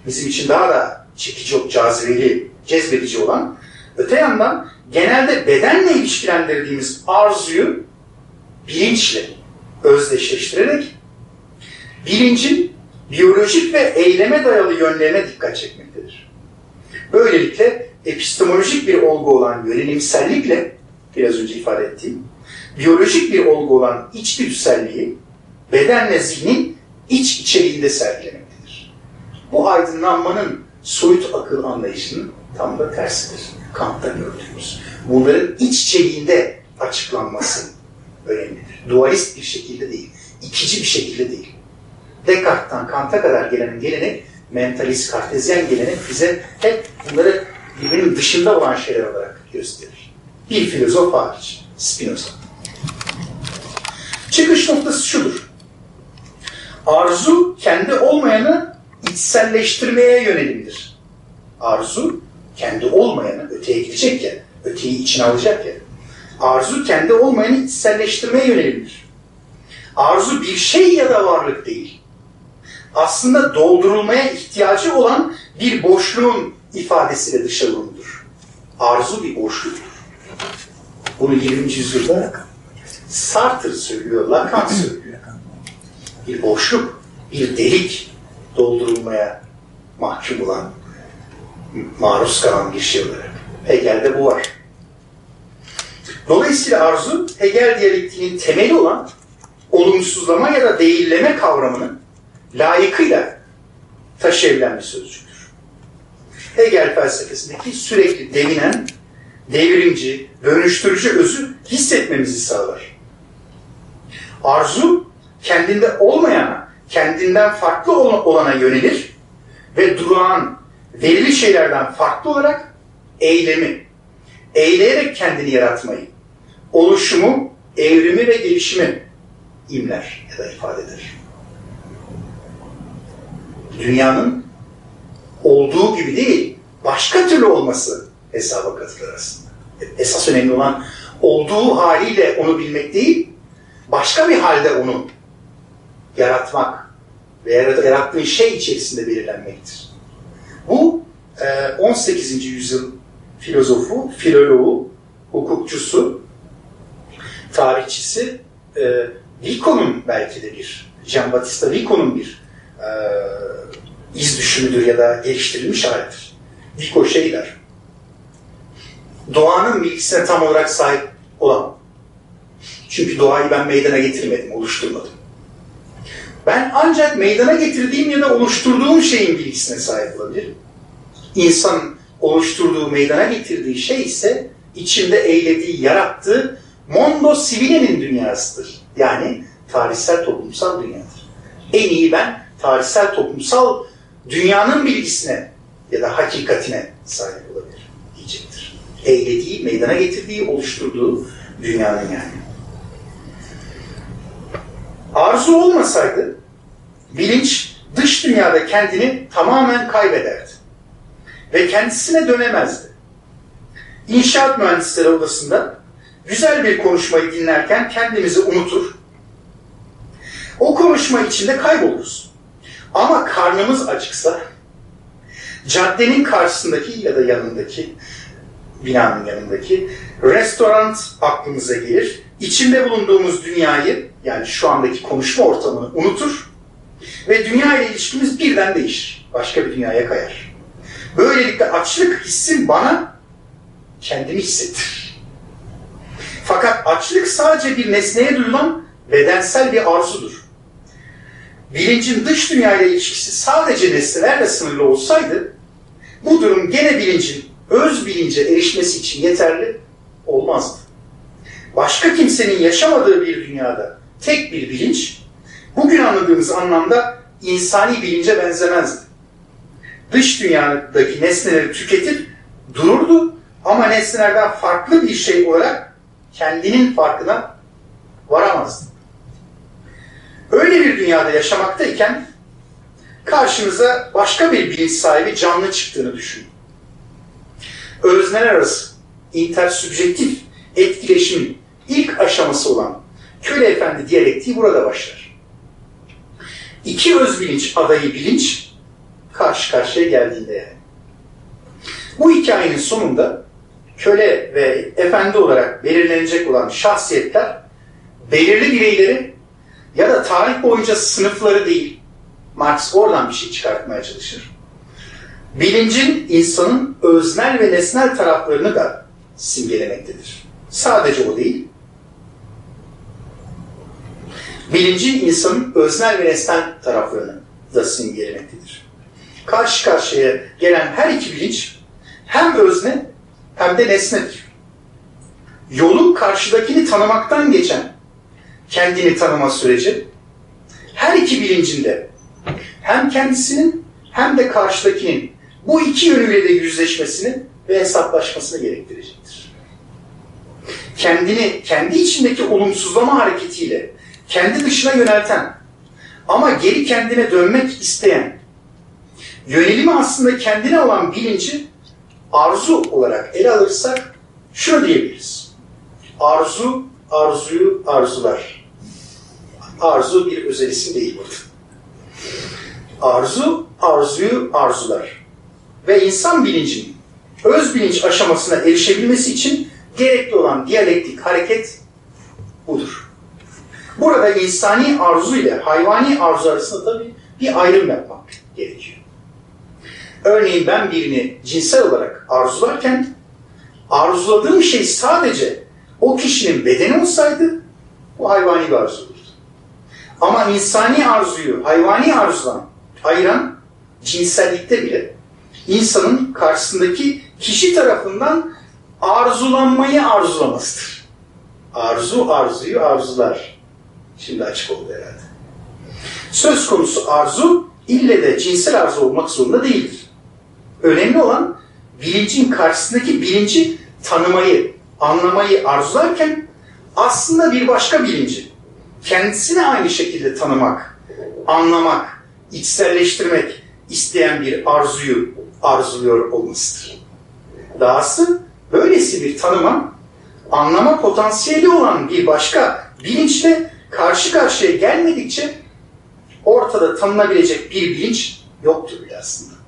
bizim için daha da çekici, cazibeli, cezbedici olan öte yandan genelde bedenle ilişkilendirdiğimiz arzuyu bilinçle özdeşleştirerek bilincin biyolojik ve eyleme dayalı yönlerine dikkat çekmektedir. Böylelikle epistemolojik bir olgu olan yönelimsellikle biraz önce ifade ettiğim biyolojik bir olgu olan içgüdüselliği bedenle zihnin iç içeriğinde sergilemektedir. Bu aydınlanmanın soyut akıl anlayışının tam da tersidir. Kant'ta gördüğümüz. Bunların iç içeriğinde açıklanması önemlidir. Dualist bir şekilde değil, ikici bir şekilde değil. Descartes'tan Kant'a kadar gelen gelenek, mentalist, kartezyen gelenek bize hep bunları birbirinin dışında olan şeyler olarak gösterir. Bir filozof hariç, Spinoza. Çıkış noktası şudur. Arzu kendi olmayanı içselleştirmeye yönelimdir. Arzu kendi olmayanı öteye gidecekken, öteyi içine alacakken, arzu kendi olmayanı içselleştirmeye yönelimdir. Arzu bir şey ya da varlık değil. Aslında doldurulmaya ihtiyacı olan bir boşluğun ifadesiyle dışa vurumdur. Arzu bir boşluktur. Bunu 20. yüzyılda Sartre söylüyor, Lacan söylüyor. Bir boşluk, bir delik doldurulmaya mahkum olan, maruz kalan bir şey olarak. Hegel'de bu var. Dolayısıyla arzu, Hegel diyalektiğinin temeli olan olumsuzlama ya da değilleme kavramının layıkıyla taşıyabilen bir sözcüktür. Hegel felsefesindeki sürekli devinen, devrimci, dönüştürücü özü hissetmemizi sağlar. Arzu, kendinde olmayana, kendinden farklı olana yönelir ve durağan, verili şeylerden farklı olarak eylemi, eyleyerek kendini yaratmayı, oluşumu, evrimi ve gelişimi imler ya da ifade eder. Dünyanın olduğu gibi değil, başka türlü olması hesaba katılır aslında. Esas önemli olan olduğu haliyle onu bilmek değil, başka bir halde onu yaratmak ve yarattığın şey içerisinde belirlenmektir. Bu 18. yüzyıl filozofu, filoloğu, hukukçusu, tarihçisi Vico'nun belki de bir, Jean Battista Vico'nun bir iz düşümüdür ya da geliştirilmiş halidir. Vico şey der, doğanın bilgisine tam olarak sahip olamam. Çünkü doğayı ben meydana getirmedim, oluşturmadım. Ben ancak meydana getirdiğim ya da oluşturduğum şeyin bilgisine sahip olabilirim. İnsanın oluşturduğu, meydana getirdiği şey ise içinde eylediği, yarattığı mondo civile'nin dünyasıdır. Yani tarihsel toplumsal dünyadır. En iyi ben tarihsel toplumsal dünyanın bilgisine ya da hakikatine sahip olabilirim diyecektir. Eylediği, meydana getirdiği, oluşturduğu dünyanın yani. Arzu olmasaydı bilinç dış dünyada kendini tamamen kaybederdi ve kendisine dönemezdi. İnşaat mühendisleri odasında güzel bir konuşmayı dinlerken kendimizi unutur. O konuşma içinde kayboluruz. Ama karnımız acıksa caddenin karşısındaki ya da yanındaki binanın yanındaki restoran aklımıza gelir. İçinde bulunduğumuz dünyayı yani şu andaki konuşma ortamını unutur ve dünya ile ilişkimiz birden değişir. Başka bir dünyaya kayar. Böylelikle açlık hissin bana kendimi hissettir. Fakat açlık sadece bir nesneye duyulan bedensel bir arzudur. Bilincin dış dünya ile ilişkisi sadece nesnelerle sınırlı olsaydı bu durum gene bilincin öz bilince erişmesi için yeterli olmazdı. Başka kimsenin yaşamadığı bir dünyada tek bir bilinç bugün anladığımız anlamda insani bilince benzemezdi. Dış dünyadaki nesneleri tüketir, dururdu ama nesnelerden farklı bir şey olarak kendinin farkına varamazdı. Öyle bir dünyada yaşamaktayken karşınıza başka bir bilinç sahibi canlı çıktığını düşünün. Özneler arası intersübjektif etkileşimin ilk aşaması olan köle efendi diyalektiği burada başlar. İki öz bilinç adayı bilinç karşı karşıya geldiğinde yani. Bu hikayenin sonunda köle ve efendi olarak belirlenecek olan şahsiyetler belirli bireyleri ya da tarih boyunca sınıfları değil, Marx oradan bir şey çıkartmaya çalışır. Bilincin insanın öznel ve nesnel taraflarını da simgelemektedir. Sadece o değil, Bilinci insanın öznel ve nesnel taraflarını da simgelemektedir. Karşı karşıya gelen her iki bilinç hem özne hem de nesnedir. Yolu karşıdakini tanımaktan geçen kendini tanıma süreci her iki bilincinde hem kendisinin hem de karşıdakinin bu iki yönüyle de yüzleşmesini ve hesaplaşmasını gerektirecektir. Kendini kendi içindeki olumsuzlama hareketiyle kendi dışına yönelten ama geri kendine dönmek isteyen yönelimi aslında kendine olan bilinci arzu olarak ele alırsak şöyle diyebiliriz. Arzu, arzuyu arzular. Arzu bir özel isim değil burada. Arzu, arzuyu arzular. Ve insan bilincinin öz bilinç aşamasına erişebilmesi için gerekli olan diyalektik hareket budur. Burada insani arzu ile hayvani arzu arasında tabii bir ayrım yapmak gerekiyor. Örneğin ben birini cinsel olarak arzularken arzuladığım şey sadece o kişinin bedeni olsaydı bu hayvani bir arzu olurdu. Ama insani arzuyu hayvani arzudan ayıran cinsellikte bile insanın karşısındaki kişi tarafından arzulanmayı arzulamasıdır. Arzu arzuyu arzular. Şimdi açık oldu herhalde. Söz konusu arzu ille de cinsel arzu olmak zorunda değildir. Önemli olan bilincin karşısındaki bilinci tanımayı, anlamayı arzularken aslında bir başka bilinci kendisini aynı şekilde tanımak, anlamak, içselleştirmek isteyen bir arzuyu arzuluyor olmasıdır. Dahası böylesi bir tanıma, anlama potansiyeli olan bir başka bilinçle karşı karşıya gelmedikçe ortada tanınabilecek bir bilinç yoktur aslında.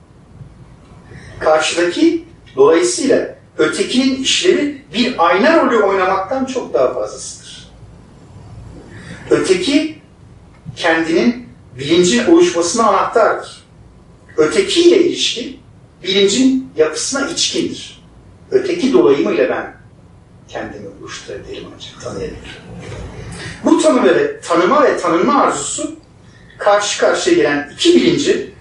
Karşıdaki dolayısıyla ötekinin işlevi bir ayna rolü oynamaktan çok daha fazlasıdır. Öteki kendinin bilincin oluşmasına anahtardır. Ötekiyle ilişki bilincin yapısına içkindir. Öteki dolayımıyla ben kendimi oluşturabilirim ancak tanıyabilirim. Bu tanıma ve, tanıma ve tanınma arzusu karşı karşıya gelen iki bilinci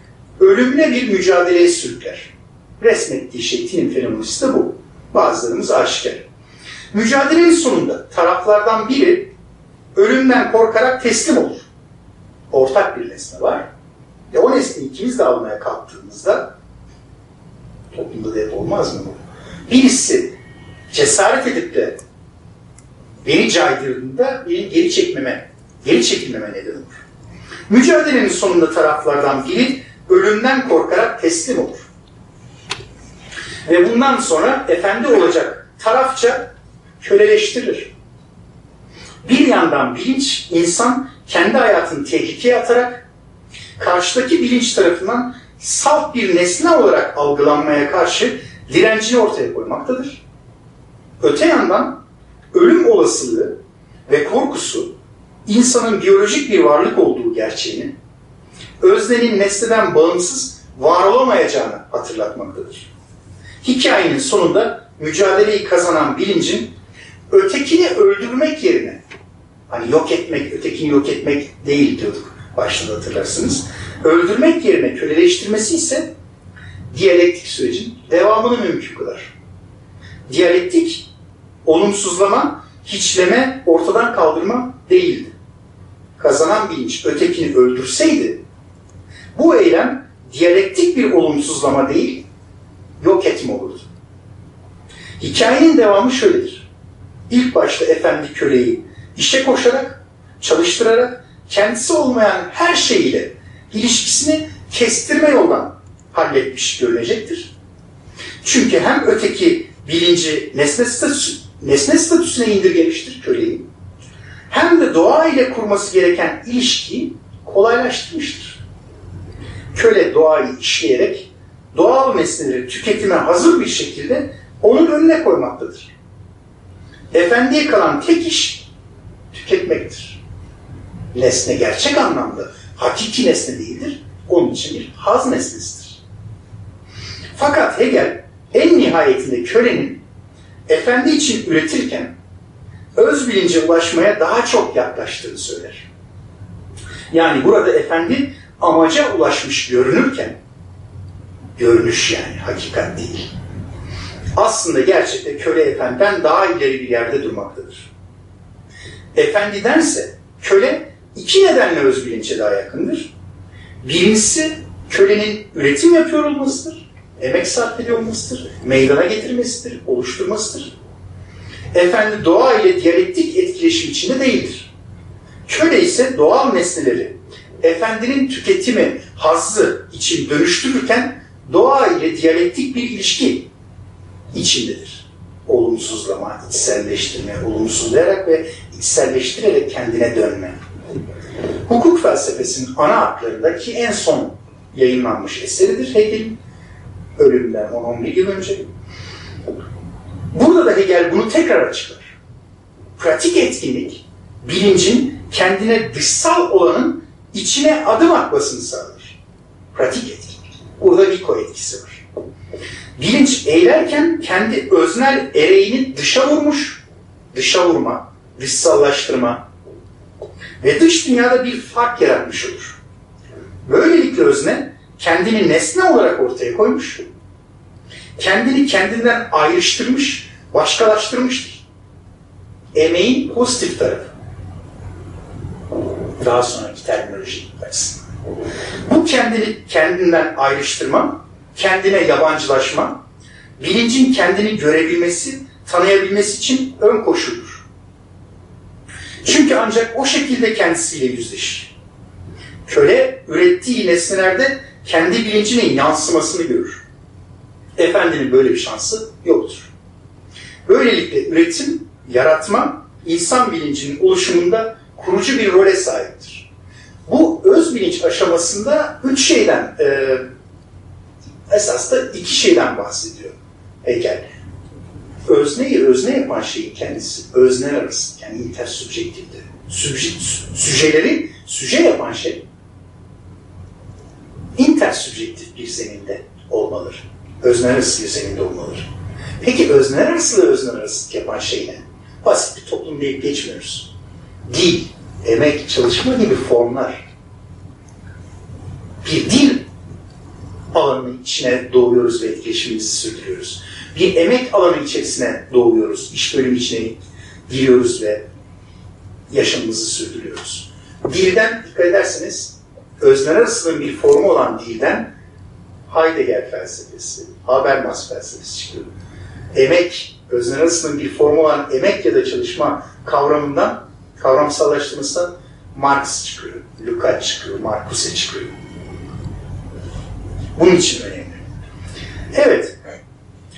ölümle bir mücadeleye sürükler. Resmettiği Tinin fenomenisi de bu. Bazılarımız aşikar. Mücadelenin sonunda taraflardan biri ölümden korkarak teslim olur. Ortak bir nesne var. Ve o nesneyi ikimiz de almaya kalktığımızda toplumda da hep olmaz mı bu? Birisi cesaret edip de beni caydırdığında benim geri çekmeme, geri çekilmeme neden olur. Mücadelenin sonunda taraflardan biri ölümden korkarak teslim olur. Ve bundan sonra efendi olacak tarafça köleleştirilir. Bir yandan bilinç, insan kendi hayatını tehlikeye atarak karşıdaki bilinç tarafından salt bir nesne olarak algılanmaya karşı direncini ortaya koymaktadır. Öte yandan ölüm olasılığı ve korkusu insanın biyolojik bir varlık olduğu gerçeğini, öznenin nesneden bağımsız var olamayacağını hatırlatmaktadır. Hikayenin sonunda mücadeleyi kazanan bilincin ötekini öldürmek yerine, hani yok etmek, ötekini yok etmek değil diyorduk başta hatırlarsınız. Öldürmek yerine köleleştirmesi ise diyalektik sürecin devamını mümkün kılar. Diyalektik, olumsuzlama, hiçleme, ortadan kaldırma değildi. Kazanan bilinç ötekini öldürseydi, bu eylem diyalektik bir olumsuzlama değil, yok etme olurdu. Hikayenin devamı şöyledir. İlk başta efendi köleyi işe koşarak, çalıştırarak, kendisi olmayan her şeyiyle ilişkisini kestirme yoldan halletmiş görünecektir. Çünkü hem öteki bilinci nesne, statüsü, nesne statüsüne indirgemiştir köleyi, hem de doğa ile kurması gereken ilişkiyi kolaylaştırmıştır. Köle doğayı işleyerek doğal nesneleri tüketime hazır bir şekilde onun önüne koymaktadır. Efendiye kalan tek iş tüketmektir. Nesne gerçek anlamda hakiki nesne değildir. Onun için bir haz nesnesidir. Fakat Hegel en nihayetinde kölenin efendi için üretirken öz bilince ulaşmaya daha çok yaklaştığını söyler. Yani burada efendi amaca ulaşmış görünürken, görünüş yani hakikat değil. Aslında gerçekte köle efendiden daha ileri bir yerde durmaktadır. Efendidense köle iki nedenle öz bilinçe daha yakındır. Birincisi kölenin üretim yapıyor olmasıdır, emek sarf ediyor olmasıdır, meydana getirmesidir, oluşturmasıdır. Efendi doğa ile diyalektik etkileşim içinde değildir. Köle ise doğal nesneleri efendinin tüketimi, hazzı için dönüştürürken doğa ile diyalektik bir ilişki içindedir. Olumsuzlama, içselleştirme, olumsuzlayarak ve içselleştirerek kendine dönme. Hukuk felsefesinin ana haklarındaki en son yayınlanmış eseridir Hegel'in ölümünden 10-11 yıl önce. Burada da Hegel bunu tekrar açıklar. Pratik etkinlik, bilincin kendine dışsal olanın içine adım atmasını sağlar. Pratik etkinlik. Burada iko etkisi var. Bilinç eğlerken kendi öznel ereğini dışa vurmuş, dışa vurma, dışsallaştırma ve dış dünyada bir fark yaratmış olur. Böylelikle özne kendini nesne olarak ortaya koymuş, kendini kendinden ayrıştırmış, başkalaştırmıştır. Emeğin pozitif tarafı. Daha sonraki terminoloji açısından. Bu kendini kendinden ayrıştırma, kendine yabancılaşma, bilincin kendini görebilmesi, tanıyabilmesi için ön koşuldur. Çünkü ancak o şekilde kendisiyle yüzleşir. Köle ürettiği nesnelerde kendi bilincinin yansımasını görür. Efendinin böyle bir şansı yoktur. Böylelikle üretim, yaratma, insan bilincinin oluşumunda kurucu bir role sahiptir. Bu öz bilinç aşamasında üç şeyden, e, esas da iki şeyden bahsediyor Hegel. Özneyi özne yapan şeyin kendisi, özneler arası, yani intersubjektiftir. Sübje, süjeleri süje yapan şey intersubjektif bir zeminde olmalıdır. Özneler arası bir zeminde olmalıdır. Peki özneler arası ve özneler arası yapan şey ne? Basit bir toplum deyip geçmiyoruz. Dil, emek, çalışma gibi formlar. Bir dil alanının içine doğuyoruz ve etkileşimimizi sürdürüyoruz. Bir emek alanı içerisine doğuyoruz, iş bölümü içine giriyoruz ve yaşamımızı sürdürüyoruz. Dilden dikkat ederseniz özneler arasının bir formu olan dilden Heidegger felsefesi, Habermas felsefesi çıkıyor. Emek, özneler arasının bir formu olan emek ya da çalışma kavramından, kavramsallaştırmasından Marx çıkıyor, Lukács çıkıyor, Marcuse çıkıyor. Bunun için önemli. Evet,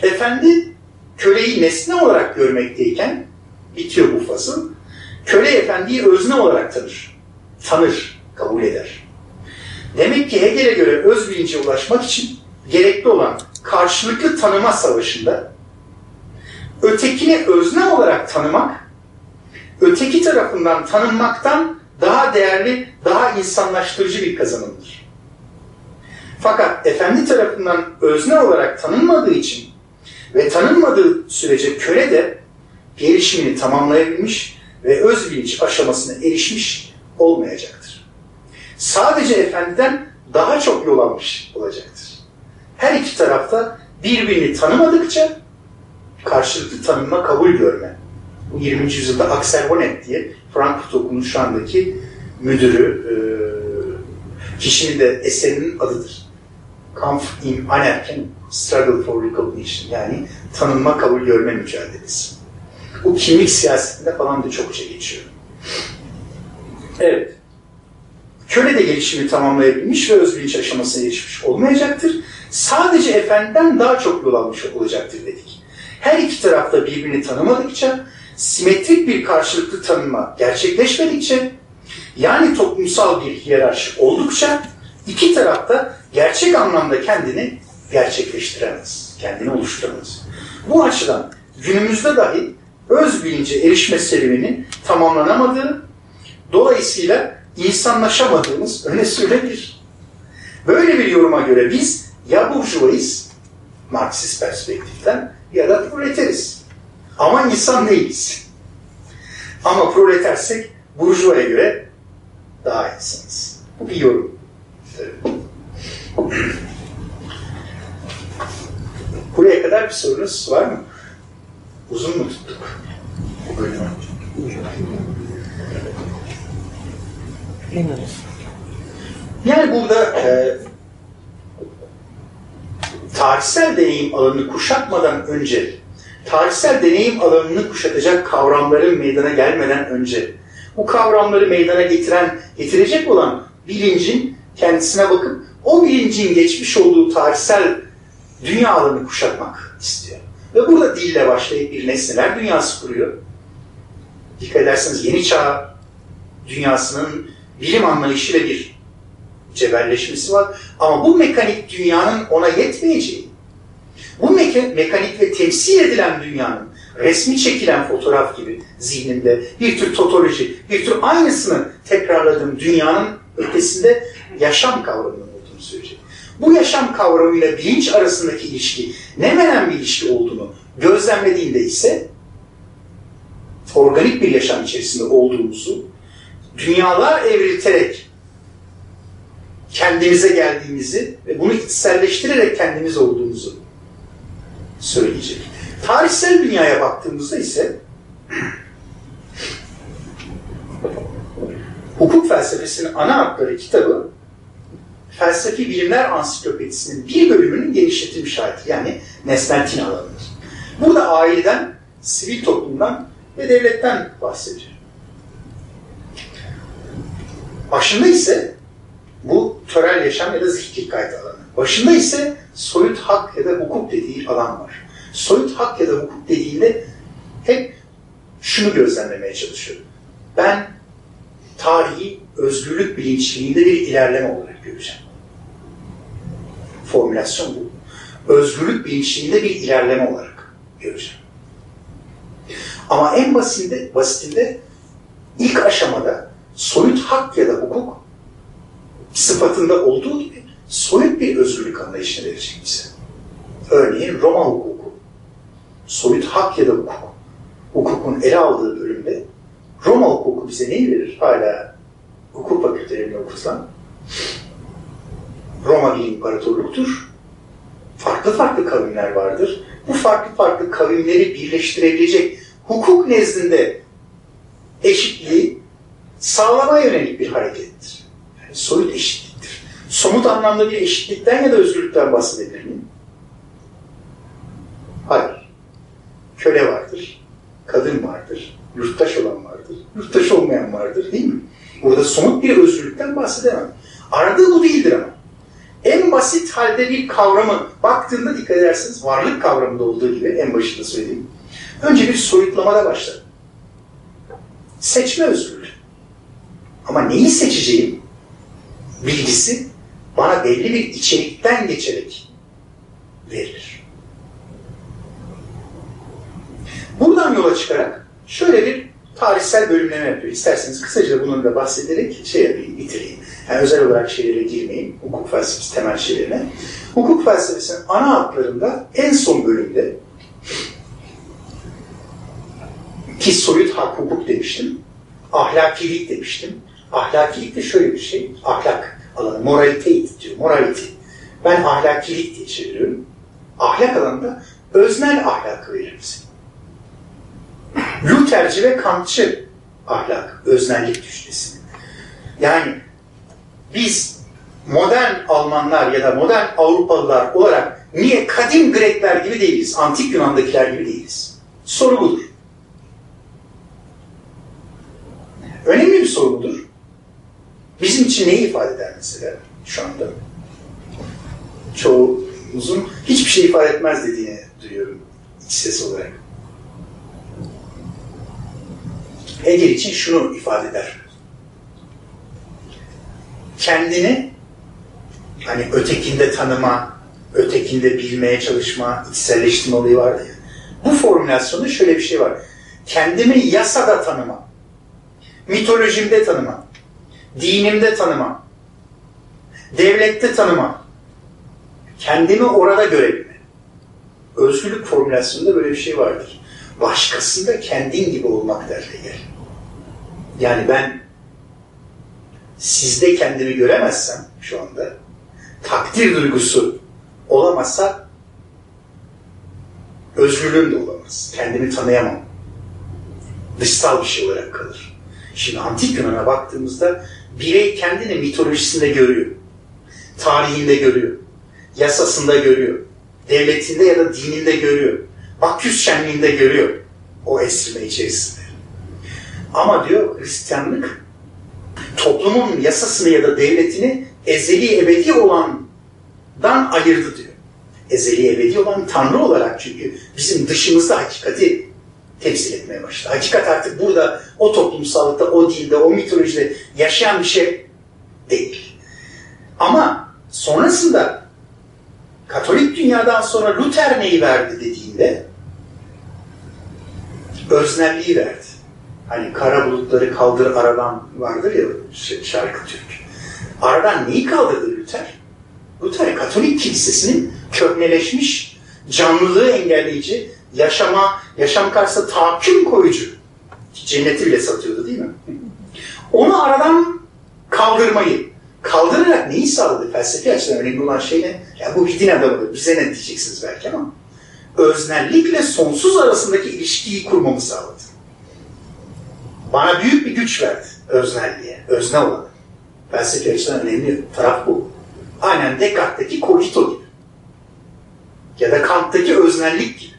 efendi köleyi nesne olarak görmekteyken, bitiyor bu fasıl, köle efendiyi özne olarak tanır. Tanır, kabul eder. Demek ki Hegel'e göre öz bilince ulaşmak için gerekli olan karşılıklı tanıma savaşında ötekini özne olarak tanımak, öteki tarafından tanınmaktan daha değerli, daha insanlaştırıcı bir kazanımdır. Fakat efendi tarafından özne olarak tanınmadığı için ve tanınmadığı sürece köle de gelişimini tamamlayabilmiş ve öz bilinç aşamasına erişmiş olmayacaktır. Sadece efendiden daha çok yol almış olacaktır. Her iki tarafta birbirini tanımadıkça karşılıklı tanınma kabul görme. Bu 20. yüzyılda Axel Honneth diye Frankfurt Okulu'nun şu andaki müdürü, e, kişinin de eserinin adıdır. Kampf im Anerken, Struggle for Recognition yani tanınma kabul görme mücadelesi. Bu kimlik siyasetinde falan da çokça geçiyor. Evet. Köle de gelişimi tamamlayabilmiş ve özbilinç aşamasına erişmiş olmayacaktır. Sadece efendiden daha çok yol almış olacaktır dedik. Her iki tarafta birbirini tanımadıkça, simetrik bir karşılıklı tanınma gerçekleşmedikçe, yani toplumsal bir hiyerarşi oldukça, iki tarafta gerçek anlamda kendini gerçekleştiremez, kendini oluşturamaz. Bu açıdan günümüzde dahi öz bilince erişme serüveni tamamlanamadığı, dolayısıyla insanlaşamadığımız öne sürülebilir. Böyle bir yoruma göre biz ya burjuvayız, Marksist perspektiften ya da proleteriz. Ama insan değiliz. Ama proletersek burjuvaya göre daha iyisiniz. Bu bir yorum. Buraya kadar bir sorunuz var mı? Uzun mu tuttuk. Yani burada e, tarihsel deneyim alanını kuşatmadan önce, tarihsel deneyim alanını kuşatacak kavramların meydana gelmeden önce, bu kavramları meydana getiren, getirecek olan bilincin kendisine bakıp o bilincin geçmiş olduğu tarihsel dünya alanını kuşatmak istiyor. Ve burada dille başlayıp bir nesneler dünyası kuruyor. Dikkat ederseniz yeni çağ dünyasının bilim anlayışı ve bir cebelleşmesi var. Ama bu mekanik dünyanın ona yetmeyeceği, bu meka- mekanik ve temsil edilen dünyanın resmi çekilen fotoğraf gibi zihninde bir tür totoloji, bir tür aynısını tekrarladığım dünyanın ötesinde yaşam kavramının olduğunu söyleyecek. Bu yaşam kavramıyla bilinç arasındaki ilişki ne menen bir ilişki olduğunu gözlemlediğinde ise organik bir yaşam içerisinde olduğumuzu dünyalar evrilterek kendimize geldiğimizi ve bunu içselleştirerek kendimiz olduğumuzu söyleyecek. Tarihsel dünyaya baktığımızda ise hukuk felsefesinin ana hatları kitabı felsefi bilimler ansiklopedisinin bir bölümünün genişletilmiş hali yani nesneltin alanıdır. Burada aileden, sivil toplumdan ve devletten bahsediyor. Başında ise bu törel yaşam ya da zihni kaydı alanı. Başında ise soyut hak ya da hukuk dediği alan var. Soyut hak ya da hukuk dediğinde hep şunu gözlemlemeye çalışıyor. Ben tarihi özgürlük bilinçliğinde bir ilerleme olarak göreceğim. Formülasyon bu. Özgürlük bilinçliğinde bir ilerleme olarak göreceğim. Ama en basitinde, basitinde ilk aşamada soyut hak ya da hukuk sıfatında olduğu gibi soyut bir özgürlük anlayışını verecek bize. Örneğin Roma hukuku, soyut hak ya da hukuk, hukukun ele aldığı bölümde Roma hukuku bize neyi verir? Hala hukuk fakültelerinde okusan. Roma bir imparatorluktur. Farklı farklı kavimler vardır. Bu farklı farklı kavimleri birleştirebilecek hukuk nezdinde eşitliği sağlamaya yönelik bir harekettir. Yani soyut eşitliktir. Somut anlamda bir eşitlikten ya da özgürlükten bahsedebilir miyim? Hayır. Köle vardır, kadın vardır, yurttaş olan vardır, yurttaş olmayan vardır değil mi? Burada somut bir özgürlükten bahsedemem. Aradığı bu değildir ama. En basit halde bir kavramı baktığında dikkat ederseniz varlık kavramında olduğu gibi en başında söylediğim. Önce bir soyutlamada başlar. Seçme özgürlüğü. Ama neyi seçeceğim bilgisi bana belli bir içerikten geçerek verilir. Buradan yola çıkarak şöyle bir tarihsel bölümleme yapıyor. İsterseniz kısaca bunu da bahsederek şey yapayım, bitireyim. Yani özel olarak şeylere girmeyeyim, hukuk felsefesi temel şeylerine. Hukuk felsefesinin ana hatlarında en son bölümde ki soyut hak hukuk demiştim, ahlakilik demiştim. Ahlakilik de şöyle bir şey, ahlak alanı, moralite diyor, morality. Ben ahlakilik diye çeviriyorum. Ahlak alanında öznel ahlakı verir bize. Lutherci ve Kantçı ahlak, öznellik düşüncesi. Yani biz modern Almanlar ya da modern Avrupalılar olarak niye kadim Grekler gibi değiliz, antik Yunan'dakiler gibi değiliz? Soru budur. Önemli bir soru budur. Bizim için neyi ifade eder mesela şu anda? Çoğumuzun hiçbir şey ifade etmez dediğini duyuyorum iç ses olarak. Hegel için şunu ifade eder. Kendini hani ötekinde tanıma, ötekinde bilmeye çalışma, içselleştirme olayı vardı ya. Bu formülasyonda şöyle bir şey var. Kendimi yasada tanıma, mitolojimde tanıma, dinimde tanıma, devlette tanıma, kendimi orada görebilme. Özgürlük formülasyonunda böyle bir şey vardır. Başkasında kendin gibi olmak der Hegel. Yani ben sizde kendimi göremezsem şu anda takdir duygusu olamazsa özgürlüğüm de olamaz. Kendimi tanıyamam. Dışsal bir şey olarak kalır. Şimdi antik Yunan'a baktığımızda birey kendini mitolojisinde görüyor. Tarihinde görüyor. Yasasında görüyor. Devletinde ya da dininde görüyor. Bakyüs şenliğinde görüyor. O esrime içerisinde. Ama diyor Hristiyanlık toplumun yasasını ya da devletini ezeli ebedi olandan ayırdı diyor. Ezeli ebedi olan Tanrı olarak çünkü bizim dışımızda hakikati temsil etmeye başladı. Hakikat artık burada o toplumsallıkta, o dilde, o mitolojide yaşayan bir şey değil. Ama sonrasında Katolik dünyadan sonra Luther neyi verdi dediğinde öznelliği verdi. Hani kara bulutları kaldır aradan vardır ya şarkı Türk. Aradan neyi kaldırdı Luther? Luther Katolik kilisesinin köhneleşmiş, canlılığı engelleyici, yaşama, yaşam karşısında tahakküm koyucu. Cenneti bile satıyordu değil mi? Onu aradan kaldırmayı, kaldırarak neyi sağladı? Felsefi açıdan önemli olan şey ne? Ya bu bir din adamıdır, bize ne diyeceksiniz belki ama öznellikle sonsuz arasındaki ilişkiyi kurmamı sağladı. Bana büyük bir güç verdi öznelliğe, özne olan. Felsefi açıdan önemli taraf bu. Aynen Descartes'teki cogito gibi. Ya da Kant'taki öznellik gibi.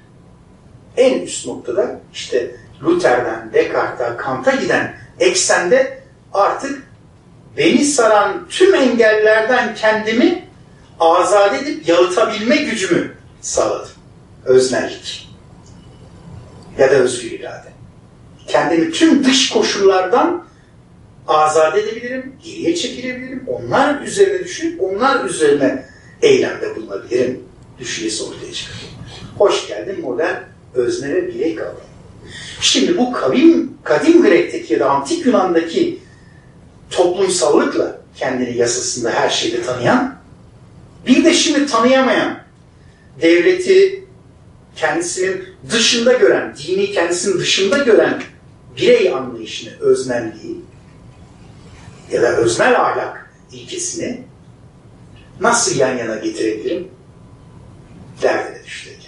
En üst noktada işte Luther'den Descartes'a, Kant'a giden eksende artık beni saran tüm engellerden kendimi azat edip yalıtabilme gücümü sağladım. Öznellik. Ya da özgür irade. Kendimi tüm dış koşullardan azat edebilirim, geriye çekilebilirim, onlar üzerine düşünüp onlar üzerine eylemde bulunabilirim düşüncesi ortaya çıkıyor. Hoş geldin modern özne ve birey kavramı. Şimdi bu kavim, kadim Grek'teki ya da antik Yunan'daki toplumsallıkla kendini yasasında her şeyde tanıyan, bir de şimdi tanıyamayan, devleti kendisinin dışında gören, dini kendisinin dışında gören birey anlayışını, öznelliği ya da öznel ahlak ilkesini nasıl yan yana getirebilirim? Derdine düştü.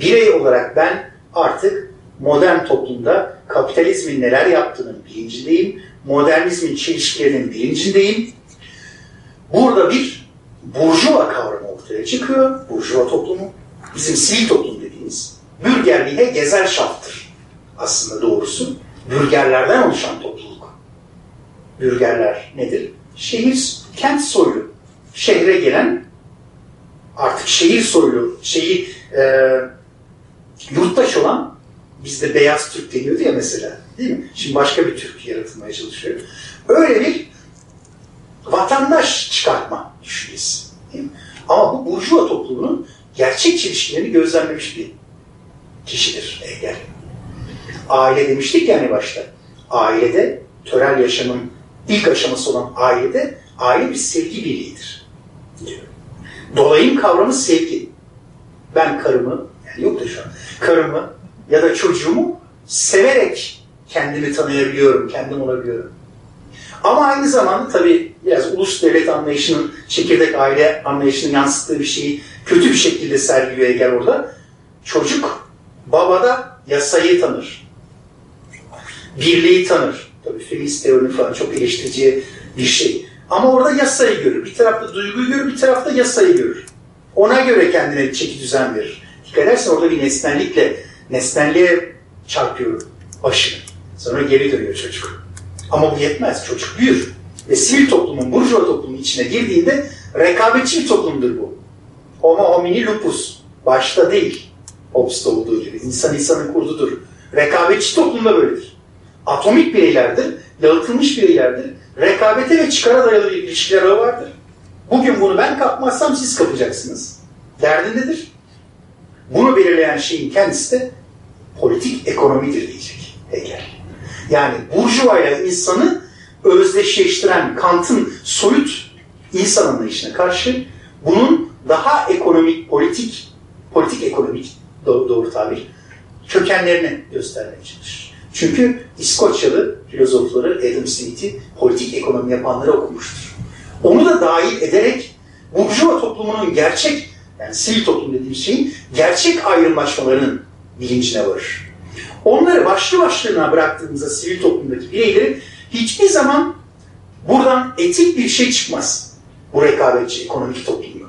Birey olarak ben artık modern toplumda kapitalizmin neler yaptığının bilincindeyim. Modernizmin çelişkilerinin bilincindeyim. Burada bir burjuva kavramı ortaya çıkıyor. Burjuva toplumu. Bizim sivil toplum dediğimiz. Bürgerliğe gezer şaftır. Aslında doğrusu. Bürgerlerden oluşan topluluk. Bürgerler nedir? Şehir, kent soylu. Şehre gelen artık şehir soylu, şeyi e, yurttaş olan bizde beyaz Türk deniyordu ya mesela. Değil mi? Şimdi başka bir Türk yaratılmaya çalışıyor. Öyle bir vatandaş çıkartma düşüncesi. Değil mi? Ama bu burjuva toplumunun gerçek çelişkilerini gözlemlemiş bir kişidir Hegel. Aile demiştik yani başta. Ailede, törel yaşamın ilk aşaması olan ailede, aile bir sevgi birliğidir. Dolayım kavramı sevgi. Ben karımı, yok da şu an, karımı ya da çocuğumu severek kendimi tanıyabiliyorum, kendim olabiliyorum. Ama aynı zamanda tabii biraz ulus devlet anlayışının, çekirdek aile anlayışının yansıttığı bir şeyi kötü bir şekilde sergiliyor Hegel orada. Çocuk babada yasayı tanır. Birliği tanır. Tabii feminist teori falan çok eleştirici bir şey. Ama orada yasayı görür. Bir tarafta duyguyu görür, bir tarafta yasayı görür. Ona göre kendine çeki düzen verir. Dikkat edersen orada bir nesnellikle, nesnelliğe çarpıyor başını. Sonra geri dönüyor çocuk. Ama bu yetmez. Çocuk büyür. Ve sivil toplumun, burjuva toplumun içine girdiğinde rekabetçi bir toplumdur bu. Homo homini lupus. Başta değil. Hobbes'ta olduğu gibi. İnsan insanın kurdudur. Rekabetçi toplumda böyledir. Atomik bireylerdir, yalıtılmış bireylerdir. Rekabete ve çıkara dayalı ilişkiler vardır. Bugün bunu ben kapmazsam siz kapacaksınız. Derdindedir. Bunu belirleyen şeyin kendisi de politik ekonomidir diyecek Hegel. Yani burjuva ile insanı özdeşleştiren Kant'ın soyut insan anlayışına karşı bunun daha ekonomik, politik, politik ekonomik doğru, doğru tabir, kökenlerini göstermeye çalışır. Çünkü İskoçyalı filozofları Adam Smith'i politik ekonomi yapanları okumuştur. Onu da dahil ederek Burjuva toplumunun gerçek, yani sivil toplum dediğimiz şeyin gerçek ayrımlaşmalarının bilincine varır. Onları başlı başlarına bıraktığımızda sivil toplumdaki bireyleri hiçbir zaman buradan etik bir şey çıkmaz. Bu rekabetçi ekonomik toplumda.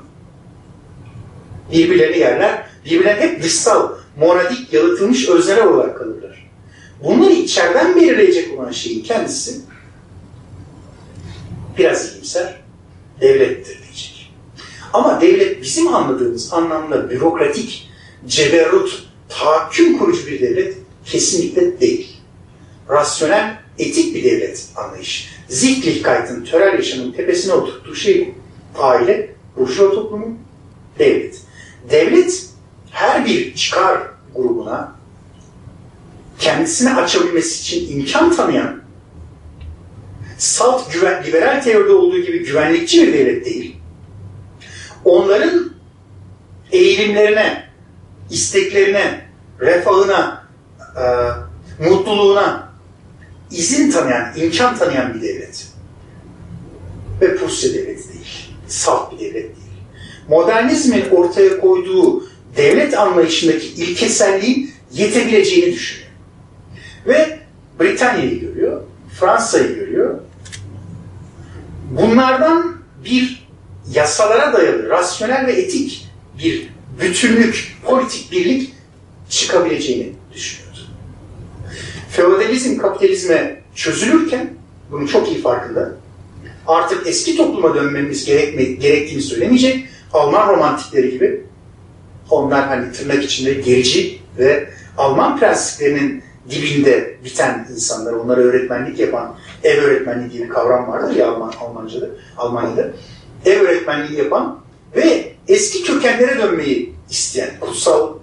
Birbirlerini yerler, birbirlerine hep dışsal, moradik, yalıtılmış özneler olarak kalırlar. Bunları içeriden belirleyecek olan şeyin kendisi biraz iyimser, devlettir. Ama devlet bizim anladığımız anlamda bürokratik, ceberrut, tahakküm kurucu bir devlet kesinlikle değil. Rasyonel, etik bir devlet anlayışı. Sittlichkeit'in, törel yaşamın tepesine oturttuğu şey aile, burjuva toplumu, devlet. Devlet her bir çıkar grubuna kendisini açabilmesi için imkan tanıyan salt güven, liberal teoride olduğu gibi güvenlikçi bir devlet değil. Onların eğilimlerine, isteklerine, refahına, e, mutluluğuna izin tanıyan, imkan tanıyan bir devlet. Ve Prusya devleti değil. Salt bir devlet değil. Modernizmin ortaya koyduğu devlet anlayışındaki ilkeselliğin yetebileceğini düşünüyor. Ve Britanya'yı görüyor, Fransa'yı görüyor. Bunlardan bir yasalara dayalı, rasyonel ve etik bir bütünlük, politik birlik çıkabileceğini düşünüyordu. Feodalizm kapitalizme çözülürken, bunun çok iyi farkında, artık eski topluma dönmemiz gerekme, gerektiğini söylemeyecek, Alman romantikleri gibi, onlar hani tırnak içinde gerici ve Alman prensiplerinin dibinde biten insanlar, onlara öğretmenlik yapan, ev öğretmenliği diye bir kavram vardır ya Alman, Almanca'da, Almanya'da. Ev öğretmenliği yapan ve eski kökenlere dönmeyi isteyen, kutsal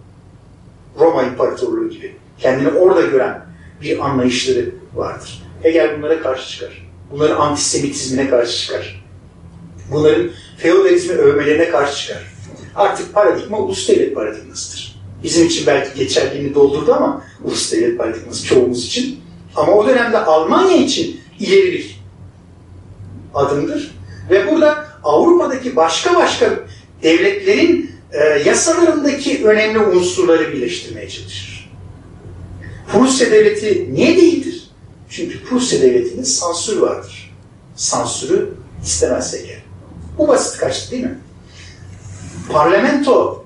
Roma İmparatorluğu gibi kendini orada gören bir anlayışları vardır. Hegel bunlara karşı çıkar. Bunların antisemitizmine karşı çıkar. Bunların feodalizmi övmelerine karşı çıkar. Artık paradigma ulus devlet paradigmasıdır. Bizim için belki geçerliğini doldurdu ama ulus devlet paradigması çoğumuz için. Ama o dönemde Almanya için ileri bir adımdır. Ve burada Avrupa'daki başka başka devletlerin e, yasalarındaki önemli unsurları birleştirmeye çalışır. Prusya devleti niye değildir? Çünkü Prusya devletinde sansür vardır. Sansürü istemez Hegel. Bu basit kaçtı değil mi? Parlamento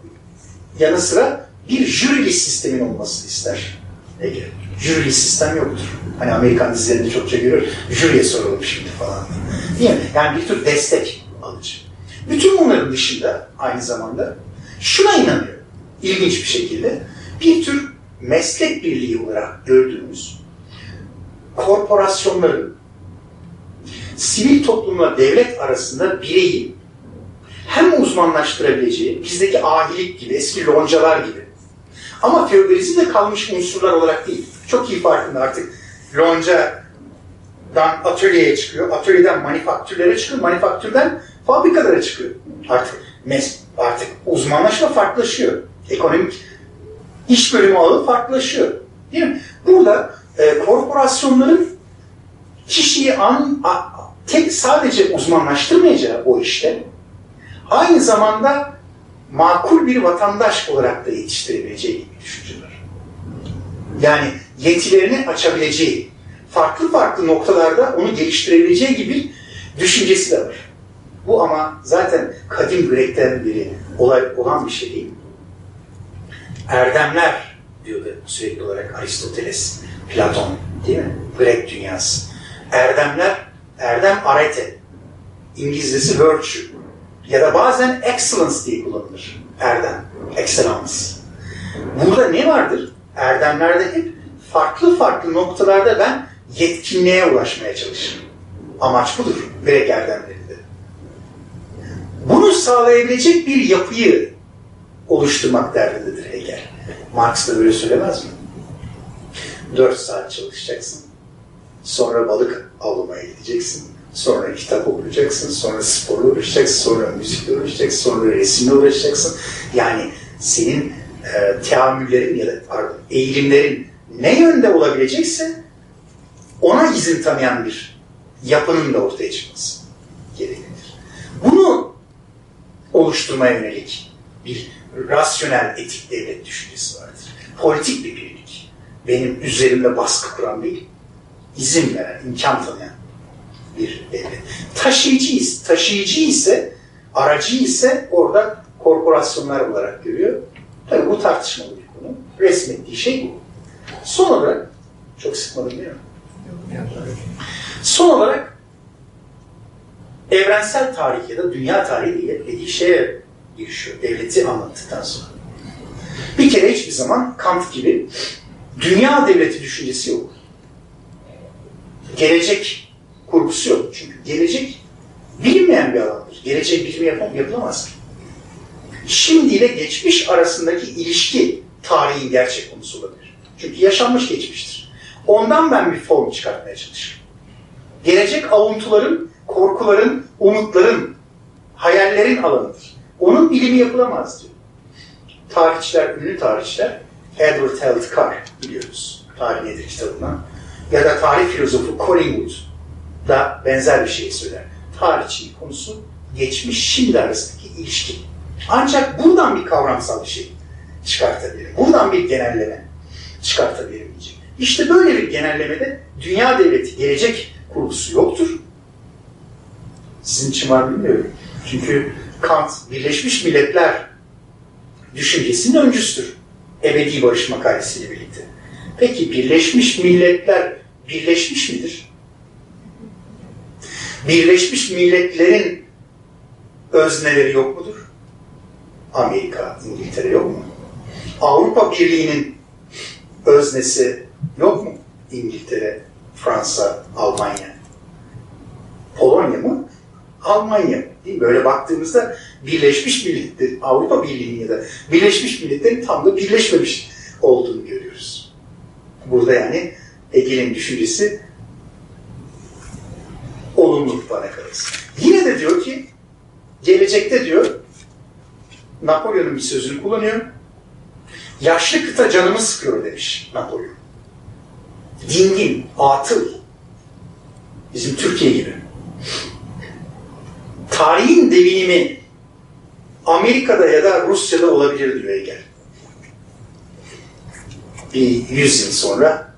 yanı sıra bir jürili sistemin olmasını ister Hegel. Jürili sistem yoktur. Hani Amerikan dizilerinde çokça görür. Jüriye soralım şimdi falan. Değil mi? Yani bir tür destek alıcı. Bütün bunların dışında aynı zamanda şuna inanıyor. İlginç bir şekilde bir tür meslek birliği olarak gördüğümüz korporasyonların sivil toplumla devlet arasında bireyi hem uzmanlaştırabileceği, bizdeki ahilik gibi, eski loncalar gibi ama feodalizmde kalmış unsurlar olarak değil. Çok iyi farkında artık loncadan atölyeye çıkıyor, atölyeden manifaktürlere çıkıyor, manifaktürden fabrikalara çıkıyor. Artık mes artık uzmanlaşma farklılaşıyor. Ekonomik iş bölümü ağı farklılaşıyor. Değil mi? Burada e, korporasyonların kişiyi an, a, tek sadece uzmanlaştırmayacağı o işte aynı zamanda makul bir vatandaş olarak da yetiştirebileceği gibi düşünceler. Yani yetilerini açabileceği, farklı farklı noktalarda onu geliştirebileceği gibi düşüncesi de var. Bu ama zaten kadim Grek'ten biri olay olan bir şey değil. Erdemler diyordu sürekli olarak Aristoteles, Platon değil mi? Grek dünyası. Erdemler, erdem arete. İngilizcesi virtue. Ya da bazen excellence diye kullanılır. Erdem, excellence. Burada ne vardır? Erdemlerde hep farklı farklı noktalarda ben yetkinliğe ulaşmaya çalışırım. Amaç budur. Grek erdemlerinde. Bunu sağlayabilecek bir yapıyı oluşturmak derdindedir Hegel. Marx da böyle söylemez mi? Dört saat çalışacaksın. Sonra balık avlamaya gideceksin. Sonra kitap okuyacaksın. Sonra sporla uğraşacaksın. Sonra müzikle uğraşacaksın. Sonra resimle uğraşacaksın. Yani senin e, teamüllerin ya da pardon, eğilimlerin ne yönde olabilecekse ona izin tanıyan bir yapının da ortaya çıkması gereklidir. Bunu oluşturmaya yönelik bir rasyonel etik devlet düşüncesi vardır. Politik bir birlik. Benim üzerimde baskı kuran değil, izin veren, imkan tanıyan bir devlet. Taşıyıcıyız. Taşıyıcı ise, aracı ise orada korporasyonlar olarak görüyor. Tabii bu tartışmalı bir konu. Resmettiği şey bu. Son olarak, çok sıkmadım değil mi? Son olarak evrensel tarih ya da dünya tarihi diye dediği şeye girişiyor. Devleti anlattıktan sonra. Bir kere hiçbir zaman Kant gibi dünya devleti düşüncesi yok. Gelecek kurgusu yok. Çünkü gelecek bilinmeyen bir alandır. Gelecek bilimi yapam yapılamaz ki. Şimdi ile geçmiş arasındaki ilişki tarihin gerçek konusu olabilir. Çünkü yaşanmış geçmiştir. Ondan ben bir form çıkartmaya çalışıyorum. Gelecek avuntuların, korkuların, umutların, hayallerin alanıdır. Onun bilimi yapılamaz diyor. Tarihçiler, ünlü tarihçiler, Edward Held Carr biliyoruz. Tarih nedir kitabından. Ya da tarih filozofu Collingwood da benzer bir şey söyler. Tarihçinin konusu geçmiş şimdi arasındaki ilişki. Ancak buradan bir kavramsal bir şey çıkartabilirim. Buradan bir genelleme çıkartabilirim diyecek. İşte böyle bir genellemede dünya devleti gelecek kurgusu yoktur. Sizin için var bilmiyorum. Çünkü Kant Birleşmiş Milletler düşüncesinin öncüsüdür. Ebedi barış makalesiyle birlikte. Peki Birleşmiş Milletler birleşmiş midir? Birleşmiş Milletler'in özneleri yok mudur? Amerika, İngiltere yok mu? Avrupa Birliği'nin öznesi yok mu? İngiltere, Fransa, Almanya. Almanya? Değil mi? Böyle baktığımızda Birleşmiş Milletler, Avrupa Birliği'nin ya da Birleşmiş Milletler'in tam da birleşmemiş olduğunu görüyoruz. Burada yani Hegel'in düşüncesi olumlu bana kalırsa. Yine de diyor ki gelecekte diyor Napolyon'un bir sözünü kullanıyor. Yaşlı kıta canımı sıkıyor demiş Napolyon. Dingin, atıl. Bizim Türkiye gibi. Tarihin devinimi Amerika'da ya da Rusya'da olabilir diyor Hegel. Bir yüz yıl sonra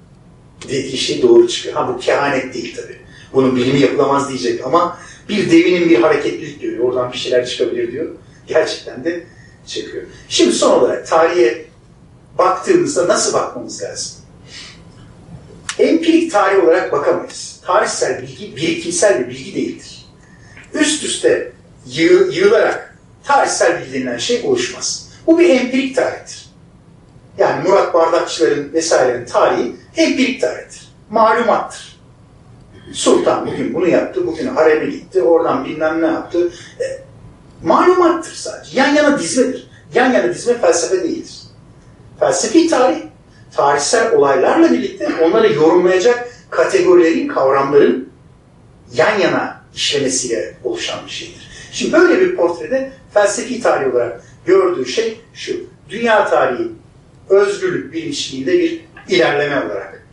dediği şey doğru çıkıyor. Ha bu kehanet değil tabii. Bunun bilimi yapılamaz diyecek ama bir devinim bir hareketlilik diyor. Oradan bir şeyler çıkabilir diyor. Gerçekten de çıkıyor. Şimdi son olarak tarihe baktığımızda nasıl bakmamız lazım? Empirik tarih olarak bakamayız. Tarihsel bilgi birikimsel bir bilgi değildir. Üst üste yığ, yığılarak tarihsel bilgi denilen şey oluşmaz. Bu bir empirik tarihtir. Yani Murat Bardakçıların vesairenin tarihi empirik tarihtir. Malumattır. Sultan bugün bunu yaptı, bugün hareme gitti, oradan bilmem ne yaptı. E, malumattır sadece. Yan yana dizmedir. Yan yana dizme felsefe değildir. Felsefi tarih, tarihsel olaylarla birlikte onları yorumlayacak kategorilerin, kavramların yan yana işlemesiyle oluşan bir şeydir. Şimdi böyle bir portrede felsefi tarih olarak gördüğü şey şu. Dünya tarihi özgürlük bilinçliğinde bir ilerleme olarak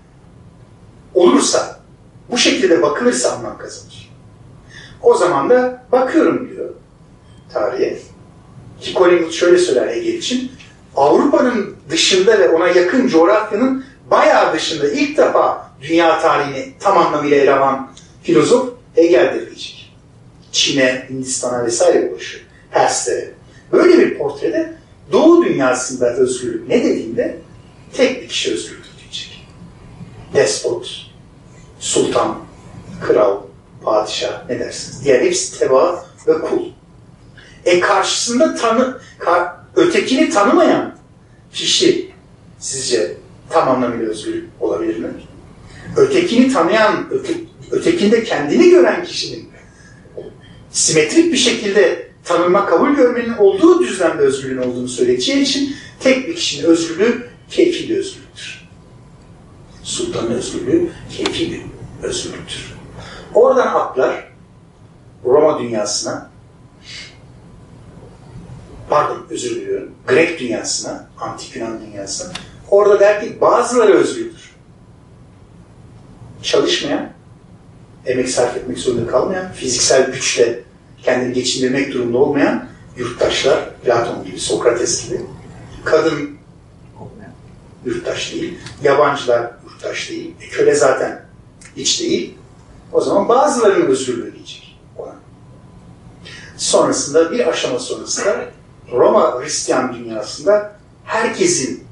olursa, bu şekilde bakılırsa anlam kazanır. O zaman da bakıyorum diyor tarihe. Ki Collingwood şöyle söyler Hegel için. Avrupa'nın dışında ve ona yakın coğrafyanın bayağı dışında ilk defa dünya tarihini tam anlamıyla ele alan filozof Hegel'dir diyecek. Çin'e, Hindistan'a vesaire ulaşıyor. Pers'te. Böyle bir portrede Doğu dünyasında özgürlük ne dediğinde tek bir kişi özgürdür diyecek. Despot, sultan, kral, padişah ne dersiniz? Diğer hepsi teba ve kul. E karşısında tanı, kar, ötekini tanımayan kişi sizce tam anlamıyla özgür olabilir mi? Ötekini tanıyan, öte, ötekinde kendini gören kişinin simetrik bir şekilde tanınma, kabul görmenin olduğu düzlemde özgürlüğün olduğunu söyleyeceği için tek bir kişinin özgürlüğü keyfi bir özgürlüktür. Sultanın özgürlüğü keyfi bir özgürlüktür. Oradan atlar Roma dünyasına pardon özür diliyorum Grek dünyasına, antik Yunan dünyasına Orada der ki bazıları özgürdür. Çalışmayan, emek sarf etmek zorunda kalmayan, fiziksel güçle kendini geçindirmek durumunda olmayan yurttaşlar, Platon gibi, Sokrates gibi, kadın yurttaş değil, yabancılar yurttaş değil, e, köle zaten hiç değil. O zaman bazılarının özgürlüğü diyecek. Sonrasında bir aşama sonrasında Roma Hristiyan dünyasında herkesin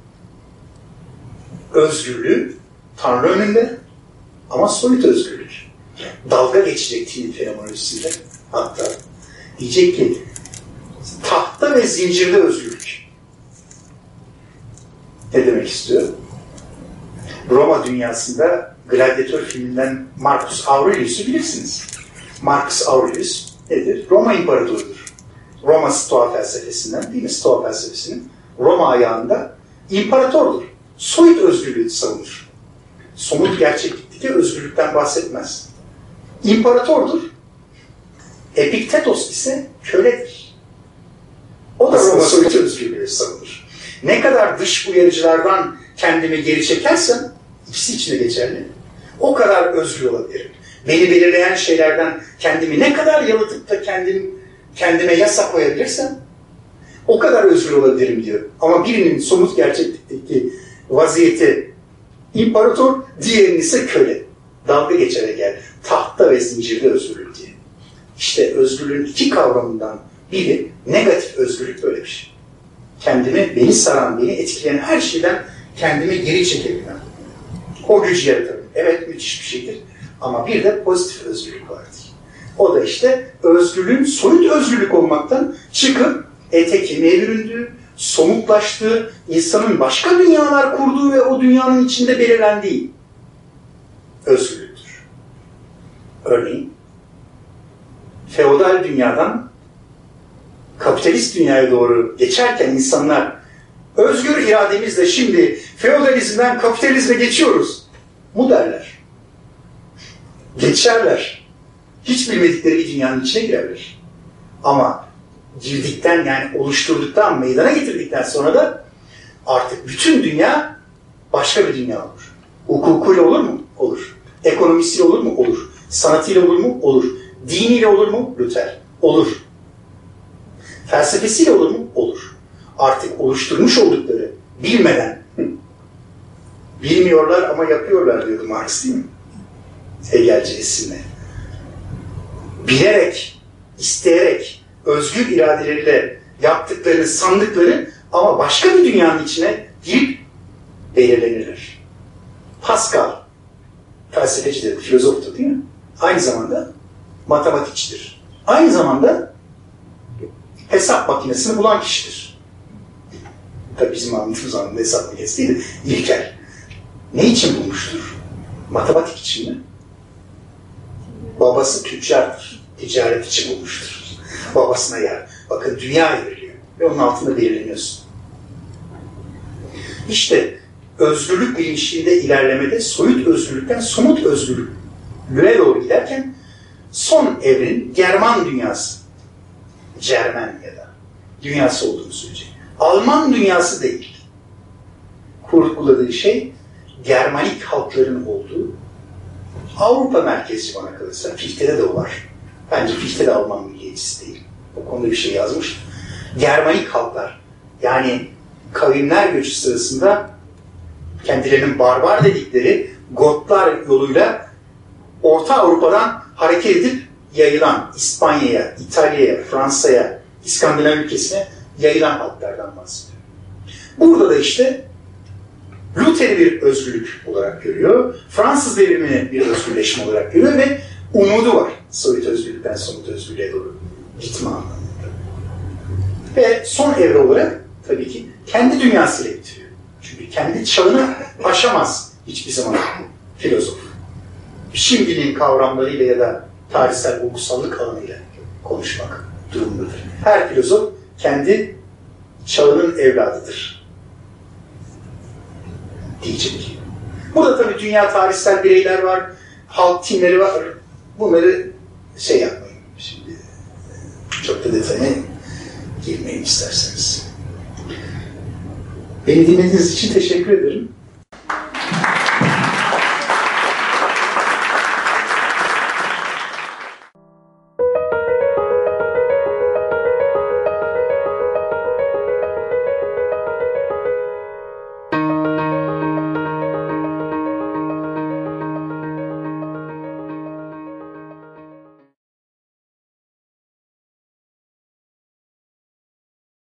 özgürlüğü Tanrı önünde ama soyut özgürlük. Dalga geçecek Tini fenomenolojisinde hatta diyecek ki tahta ve zincirde özgürlük. Ne demek istiyor? Roma dünyasında Gladiator filminden Marcus Aurelius'u bilirsiniz. Marcus Aurelius nedir? Roma İmparatorudur. Roma Stoa felsefesinden değil mi? Stoa felsefesinin Roma ayağında imparatordur. Soyut özgürlüğü savunur. Somut gerçeklikteki özgürlükten bahsetmez. İmparatordur. Epiktetos ise köledir. O da Roma soyut özgürlüğü savunur. Ne kadar dış uyarıcılardan kendimi geri çekersem, ikisi için de geçerli, o kadar özgür olabilirim. Beni belirleyen şeylerden kendimi ne kadar yalıtıp da kendim, kendime yasa koyabilirsem, o kadar özgür olabilirim diyor. Ama birinin somut gerçeklikteki vaziyeti imparator, diğerinin ise köle. Dalga geçerek gel. Tahta ve zincirde özgürlük diye. İşte özgürlüğün iki kavramından biri negatif özgürlük böyle bir şey. Kendimi, beni saran, beni etkileyen her şeyden kendimi geri çekebilmem. O gücü yaratırım. Evet müthiş bir şeydir. Ama bir de pozitif özgürlük vardır. O da işte özgürlüğün soyut özgürlük olmaktan çıkıp ete kemiğe büründüğü, somutlaştığı, insanın başka dünyalar kurduğu ve o dünyanın içinde belirlendiği özgürlüktür. Örneğin feodal dünyadan kapitalist dünyaya doğru geçerken insanlar özgür irademizle şimdi feodalizmden kapitalizme geçiyoruz mu derler. Geçerler. Hiç bilmedikleri bir dünyanın içine girerler. Ama girdikten yani oluşturduktan, meydana getirdikten sonra da artık bütün dünya başka bir dünya olur. Hukukuyla olur mu? Olur. Ekonomisiyle olur mu? Olur. Sanatıyla olur mu? Olur. Diniyle olur mu? Luther. Olur. Felsefesiyle olur mu? Olur. Artık oluşturmuş oldukları bilmeden bilmiyorlar ama yapıyorlar diyordu Marx değil mi? Hegelci esinle. Bilerek, isteyerek, özgür iradeleriyle yaptıklarını sandıkları ama başka bir dünyanın içine girip belirlenirler. Pascal felsefecidir, filozoftur değil mi? Aynı zamanda matematikçidir. Aynı zamanda hesap makinesini bulan kişidir. Tabi bizim anladığımız anlamda hesap makinesi değil de İlkel. Ne için bulmuştur? Matematik için mi? Babası tüccardır. Ticaret için bulmuştur. Babasına yer. Bakın dünya evriliyor. Ve onun altında belirleniyorsun. İşte özgürlük bilinçliğinde ilerlemede soyut özgürlükten somut özgürlüğe doğru giderken son evrenin German dünyası. Cermanya'da dünyası olduğunu söyleyecek. Alman dünyası değil. Kurguladığı şey Germanik halkların olduğu Avrupa merkezci bana kalırsa. Fichte'de de o var. Bence Fichte de Alman milliyetçisi değil. O konuda bir şey yazmış. Germanik halklar yani kavimler göçü sırasında kendilerinin barbar dedikleri Gotlar yoluyla Orta Avrupa'dan hareket edip yayılan İspanya'ya, İtalya'ya, Fransa'ya, İskandinav ülkesine yayılan halklardan bahsediyor. Burada da işte Luther'i bir özgürlük olarak görüyor. Fransız devrimini bir özgürleşme olarak görüyor ve umudu var. Sovyet özgürlükten somut özgürlüğe doğru gitme anlamında. Ve son evre olarak tabii ki kendi dünyasıyla bitiriyor. Çünkü kendi çağını aşamaz hiçbir zaman filozof. Şimdinin kavramlarıyla ya da tarihsel olgusallık alanıyla konuşmak durumundadır. Her filozof kendi çağının evladıdır diyecek. Burada tabii dünya tarihsel bireyler var, halk timleri var. Bunları şey yapmayın şimdi. Çok da detayına girmeyin isterseniz. Beni dinlediğiniz için teşekkür ederim.